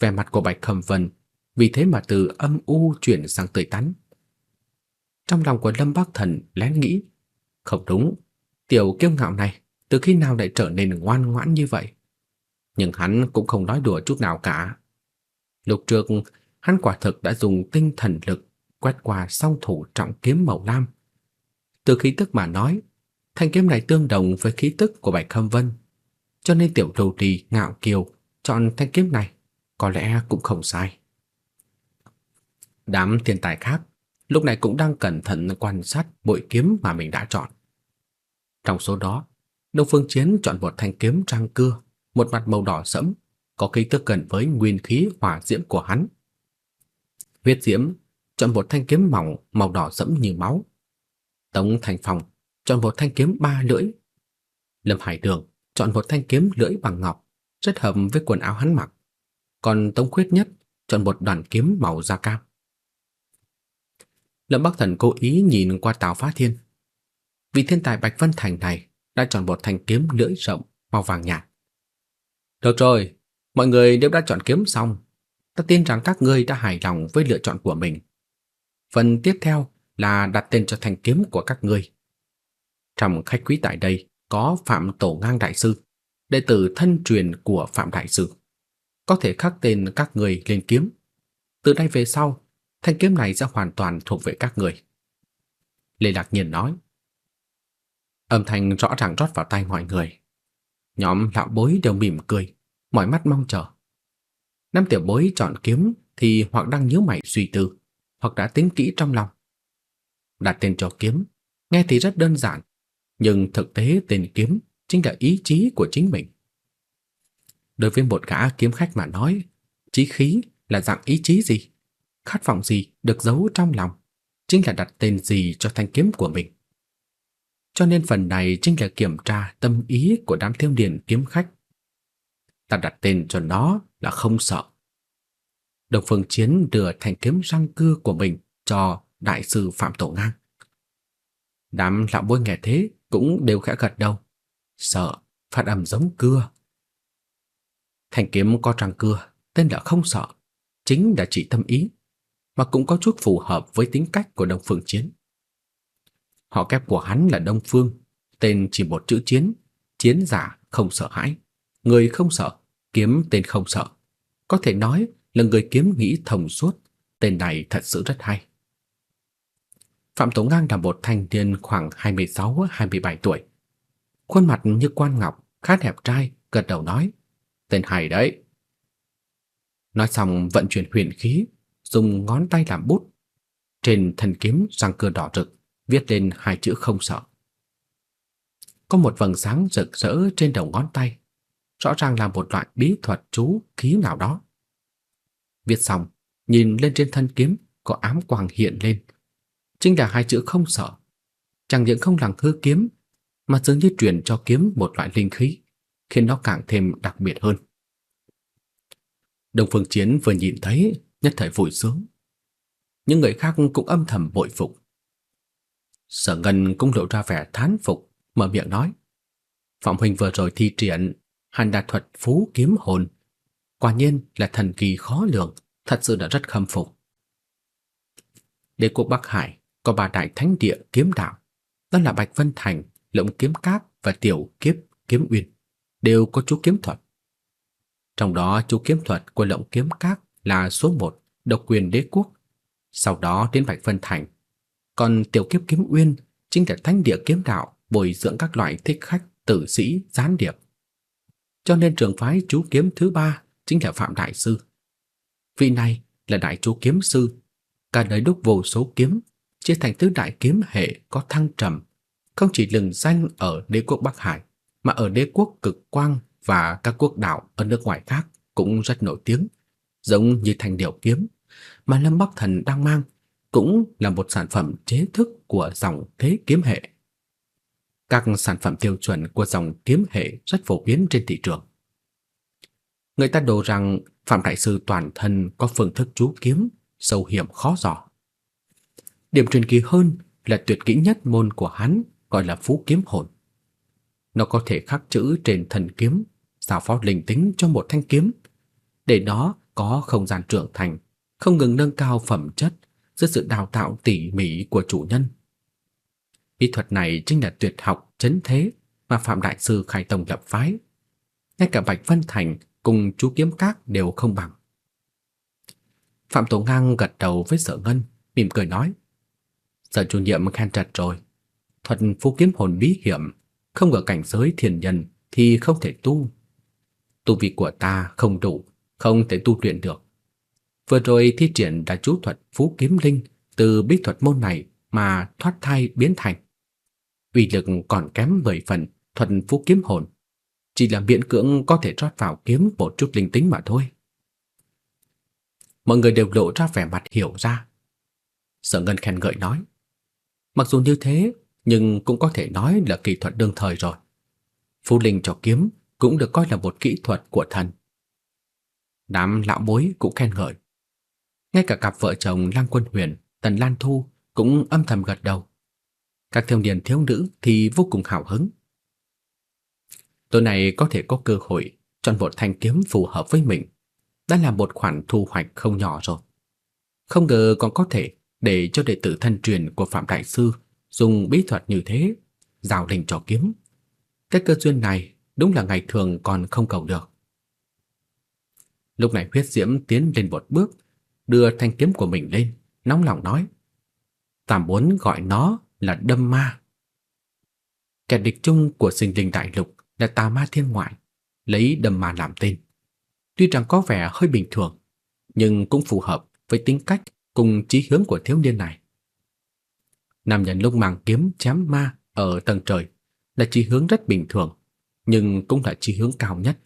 Vẻ mặt của Bạch Khâm Vân vì thế mà từ âm u chuyển sang tươi tắn. Trong lòng của Lâm Bắc Thần lén nghĩ, không đúng, tiểu kiêu ngạo này từ khi nào lại trở nên ngoan ngoãn như vậy? Nhưng hắn cũng không nói đùa chút nào cả. Lúc trước, hắn quả thực đã dùng tinh thần lực quét qua song thủ trọng kiếm màu lam. Từ khí tức mà nói, thanh kiếm này tương đồng với khí tức của Bạch Khâm Vân, cho nên tiểu đầu trì ngạo kiều chọn thanh kiếm này có lẽ cũng không sai. Đám thiên tài khác lúc này cũng đang cẩn thận quan sát bội kiếm mà mình đã chọn. Trong số đó, Đông Phương Chiến chọn một thanh kiếm trang cưa, một mặt màu đỏ sẫm, có khí tức gần với nguyên khí hỏa diễm của hắn. Huyết Diễm chọn một thanh kiếm mỏng màu đỏ sẫm như máu. Tống Thành Phong chọn một thanh kiếm ba lưỡi. Lâm Hải Đường chọn một thanh kiếm lưỡi bằng ngọc, rất hợp với quần áo hắn mặc. Còn Tống Khuyết Nhất chọn một đoạn kiếm màu da cam. Lâm Bắc Thần cố ý nhìn qua Tào Phá Thiên. Vị thiên tài Bạch Vân Thành này đã chọn một thanh kiếm lưỡi rộng màu vàng nhạt. Được rồi, mọi người đều đã chọn kiếm xong, ta tin rằng các ngươi đã hài lòng với lựa chọn của mình. Phần tiếp theo là đặt tên cho thanh kiếm của các ngươi. Trong khách quý tại đây có Phạm Tổ Ngang đại sư, đệ tử thân truyền của Phạm đại sư. Có thể khắc tên các người lên kiếm. Từ đây về sau, thanh kiếm này sẽ hoàn toàn thuộc về các người. Lê Lạc Nhiên nói. Âm thanh rõ ràng rót vào tai mọi người. Nhóm lão bối đều mỉm cười, mỏi mắt mong chờ. Năm tiểu bối chọn kiếm thì hoặc đang nhớ mày suy tư, hoặc đã tính kỹ trong lòng. Đặt tên cho kiếm, nghe thì rất đơn giản, nhưng thực tế tên kiếm chính là ý chí của chính mình. Đối với một gã kiếm khách mà nói, chí khí là dạng ý chí gì? Khát vọng gì được giấu trong lòng, chính là đặt tên gì cho thanh kiếm của mình. Cho nên phần này chính là kiểm tra tâm ý của đám thiêu niên kiếm khách. Ta đặt tên cho nó là không sợ. Đồng Phương Chiến đưa thanh kiếm răng cưa của mình cho đại sư Phạm Tổ Ngang. Đám lão bối nghe thế cũng đều khẽ gật đầu. Sợ, phát âm giống cưa. Thanh kiếm có răng cưa, tên là không sợ, chính là chỉ tâm ý mà cũng có chút phù hợp với tính cách của Đông Phương Chiến. Họ kép của hắn là Đông Phương, tên chỉ một chữ chiến, chiến giả không sợ hãi, người không sợ, kiếm tên không sợ. Có thể nói là người kiếm nghĩ thông suốt, tên này thật sự rất hay. Phạm Tống Ngang là một thanh niên khoảng 26-27 tuổi. Khuôn mặt như quan ngọc, khá đẹp trai, gật đầu nói, tên hay đấy. Nói xong vận chuyển huyền khí, dùng ngón tay làm bút. Trên thân kiếm răng cưa đỏ rực, viết lên hai chữ không sợ. Có một vầng sáng rực rỡ trên đầu ngón tay, rõ ràng là một loại bí thuật chú khí nào đó. Viết xong, nhìn lên trên thân kiếm có ám quang hiện lên, chính là hai chữ không sợ. Chẳng những không làm hư kiếm, mà dường như truyền cho kiếm một loại linh khí, khiến nó càng thêm đặc biệt hơn. Đồng Phương Chiến vừa nhìn thấy, nhất thời vui sướng. Những người khác cũng âm thầm bội phục. Sở Ngân cũng lộ ra vẻ thán phục, mở miệng nói: "Phạm huynh vừa rồi thi triển Hàn Đạt thuật phú kiếm hồn, quả nhiên là thần kỳ khó lường, thật sự đã rất khâm phục." Đế quốc Bắc Hải có ba đại thánh địa kiếm đạo, đó là Bạch Vân Thành, Lộng Kiếm Các và Tiểu Kiếp Kiếm Uyên, đều có chú kiếm thuật. Trong đó chú kiếm thuật của Lộng Kiếm Các là số một, độc quyền đế quốc, sau đó đến Bạch Vân Thành. Còn Tiểu Kiếp Kiếm Uyên chính là thánh địa kiếm đạo bồi dưỡng các loại thích khách, tử sĩ, gián điệp. Cho nên trường phái chú kiếm thứ ba chính là Phạm Đại Sư. Vị này là đại chú kiếm sư, cả đời đúc vô số kiếm, chia thành tứ đại kiếm hệ có thăng trầm, không chỉ lừng danh ở đế quốc Bắc Hải, mà ở đế quốc Cực Quang và các quốc đảo ở nước ngoài khác cũng rất nổi tiếng, giống như thanh điệu kiếm mà Lâm Bắc Thần đang mang cũng là một sản phẩm chế thức của dòng thế kiếm hệ. Các sản phẩm tiêu chuẩn của dòng kiếm hệ rất phổ biến trên thị trường. Người ta đồ rằng Phạm Đại Sư toàn thân có phương thức chú kiếm sâu hiểm khó dò. Điểm truyền kỳ hơn là tuyệt kỹ nhất môn của hắn gọi là Phú Kiếm Hồn. Nó có thể khắc chữ trên thần kiếm, sao phó linh tính cho một thanh kiếm, để đó có không gian trưởng thành, không ngừng nâng cao phẩm chất dưới sự đào tạo tỉ mỉ của chủ nhân. Bí thuật này chính là tuyệt học chấn thế mà Phạm Đại Sư khai tông lập phái. Ngay cả Bạch Vân Thành cùng chú kiếm các đều không bằng. Phạm Tổ Ngang gật đầu với Sở Ngân, mỉm cười nói: "Sở chủ nhiệm khen chặt rồi. Thuật phú kiếm hồn bí hiểm, không ở cảnh giới thiền nhân thì không thể tu. Tu vi của ta không đủ, không thể tu luyện được. Vừa rồi thi triển đã chú thuật phú kiếm linh từ bí thuật môn này mà thoát thai biến thành. Uy lực còn kém 10 phần thuật phú kiếm hồn, chỉ là miễn cưỡng có thể rót vào kiếm một chút linh tính mà thôi. Mọi người đều lộ ra vẻ mặt hiểu ra. Sở Ngân khen ngợi nói, mặc dù như thế, nhưng cũng có thể nói là kỹ thuật đương thời rồi. Phú linh cho kiếm cũng được coi là một kỹ thuật của thần. Đám lão bối cũng khen ngợi. Ngay cả cặp vợ chồng Lăng Quân Huyền, Tần Lan Thu cũng âm thầm gật đầu. Các thiếu niên thiếu nữ thì vô cùng hào hứng. Tối nay có thể có cơ hội chọn một thanh kiếm phù hợp với mình, đã là một khoản thu hoạch không nhỏ rồi. Không ngờ còn có thể để cho đệ tử thân truyền của Phạm đại sư dùng bí thuật như thế, giao linh cho kiếm. Cái cơ duyên này đúng là ngày thường còn không cầu được. Lúc này huyết diễm tiến lên một bước, đưa thanh kiếm của mình lên, nóng lòng nói: "Ta muốn gọi nó là Đâm Ma." Kẻ địch chung của Sinh Linh Đại Lục là Tà Ma Thiên Ngoại, lấy Đâm Ma làm tên. Tuy rằng có vẻ hơi bình thường, nhưng cũng phù hợp với tính cách cùng chí hướng của thiếu niên này. Nam nhân lúc mang kiếm chém ma ở tầng trời là chí hướng rất bình thường, nhưng cũng là chí hướng cao nhất.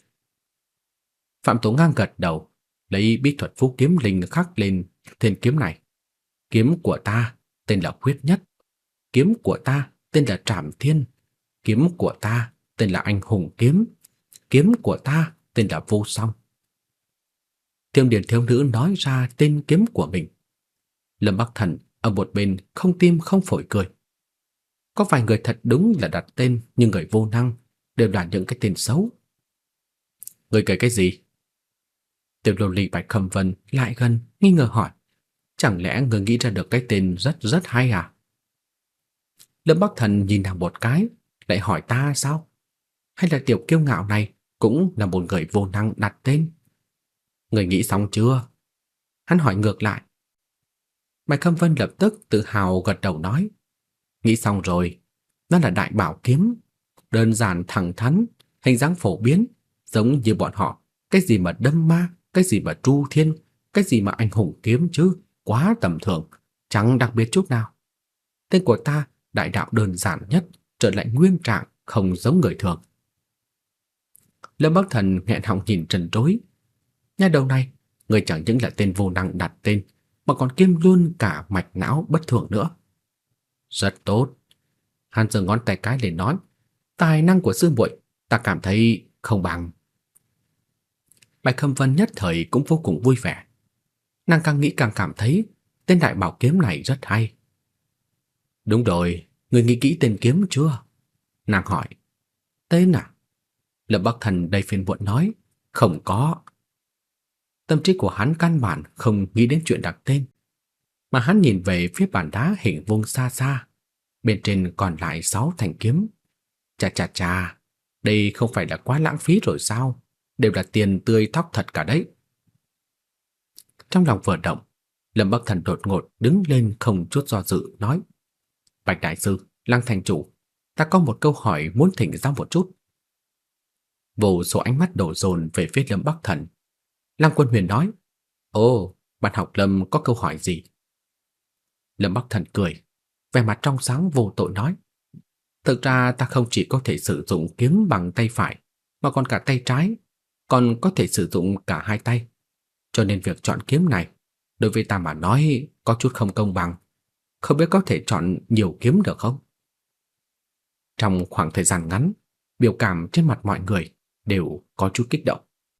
Phạm Tổ Ngang gật đầu, lấy bí thuật phú kiếm linh khắc lên thiên kiếm này. Kiếm của ta tên là Quyết Nhất, kiếm của ta tên là Trảm Thiên, kiếm của ta tên là Anh Hùng Kiếm, kiếm của ta tên là Vô Song. Thiêm Điền thiếu nữ nói ra tên kiếm của mình. Lâm Bắc Thần ở một bên không tim không phổi cười. Có vài người thật đúng là đặt tên nhưng người vô năng đều là những cái tên xấu. Người cười cái gì? Tiểu lô ly Bạch Khâm Vân lại gần, nghi ngờ hỏi. Chẳng lẽ người nghĩ ra được cái tên rất rất hay à? Lâm Bắc Thần nhìn nàng một cái, lại hỏi ta sao? Hay là tiểu kiêu ngạo này cũng là một người vô năng đặt tên? Người nghĩ xong chưa? Hắn hỏi ngược lại. Bạch Khâm Vân lập tức tự hào gật đầu nói. Nghĩ xong rồi, nó là đại bảo kiếm, đơn giản thẳng thắn, hình dáng phổ biến, giống như bọn họ, cái gì mà đâm ma, cái gì mà tru thiên, cái gì mà anh hùng kiếm chứ, quá tầm thường, chẳng đặc biệt chút nào. Tên của ta, đại đạo đơn giản nhất, trở lại nguyên trạng, không giống người thường. Lâm Bắc Thần nghẹn họng nhìn Trần trối. Nhà đầu này, người chẳng những là tên vô năng đặt tên, mà còn kiêm luôn cả mạch não bất thường nữa. Rất tốt. Hắn giơ ngón tay cái lên nói, Tài năng của sư muội, ta cảm thấy không bằng. Bạch Khâm Vân nhất thời cũng vô cùng vui vẻ. Nàng càng nghĩ càng cảm thấy tên đại bảo kiếm này rất hay. Đúng rồi, người nghĩ kỹ tên kiếm chưa? Nàng hỏi. Tên à? Lập Bắc Thần đầy phiền muộn nói, không có. Tâm trí của hắn căn bản không nghĩ đến chuyện đặt tên, mà hắn nhìn về phía bàn đá hình vuông xa xa, bên trên còn lại sáu thanh kiếm. Chà chà chà, đây không phải là quá lãng phí rồi sao? Đều là tiền tươi thóc thật cả đấy. Trong lòng vừa động, Lâm Bắc Thần đột ngột đứng lên không chút do dự nói: "Bạch đại sư, Lăng thành chủ, ta có một câu hỏi muốn thỉnh giáo một chút." Vô số ánh mắt đổ dồn về phía Lâm Bắc Thần. Lăng Quân Huyền nói: "Ồ, bạn học Lâm có câu hỏi gì?" Lâm Bắc Thần cười, vẻ mặt trong sáng vô tội nói: "Thực ra ta không chỉ có thể sử dụng kiếm bằng tay phải, mà còn cả tay trái, còn có thể sử dụng cả hai tay. Cho nên việc chọn kiếm này đối với ta mà nói có chút không công bằng. Không biết có thể chọn nhiều kiếm được không?" Trong khoảng thời gian ngắn, biểu cảm trên mặt mọi người đều có chút kích động.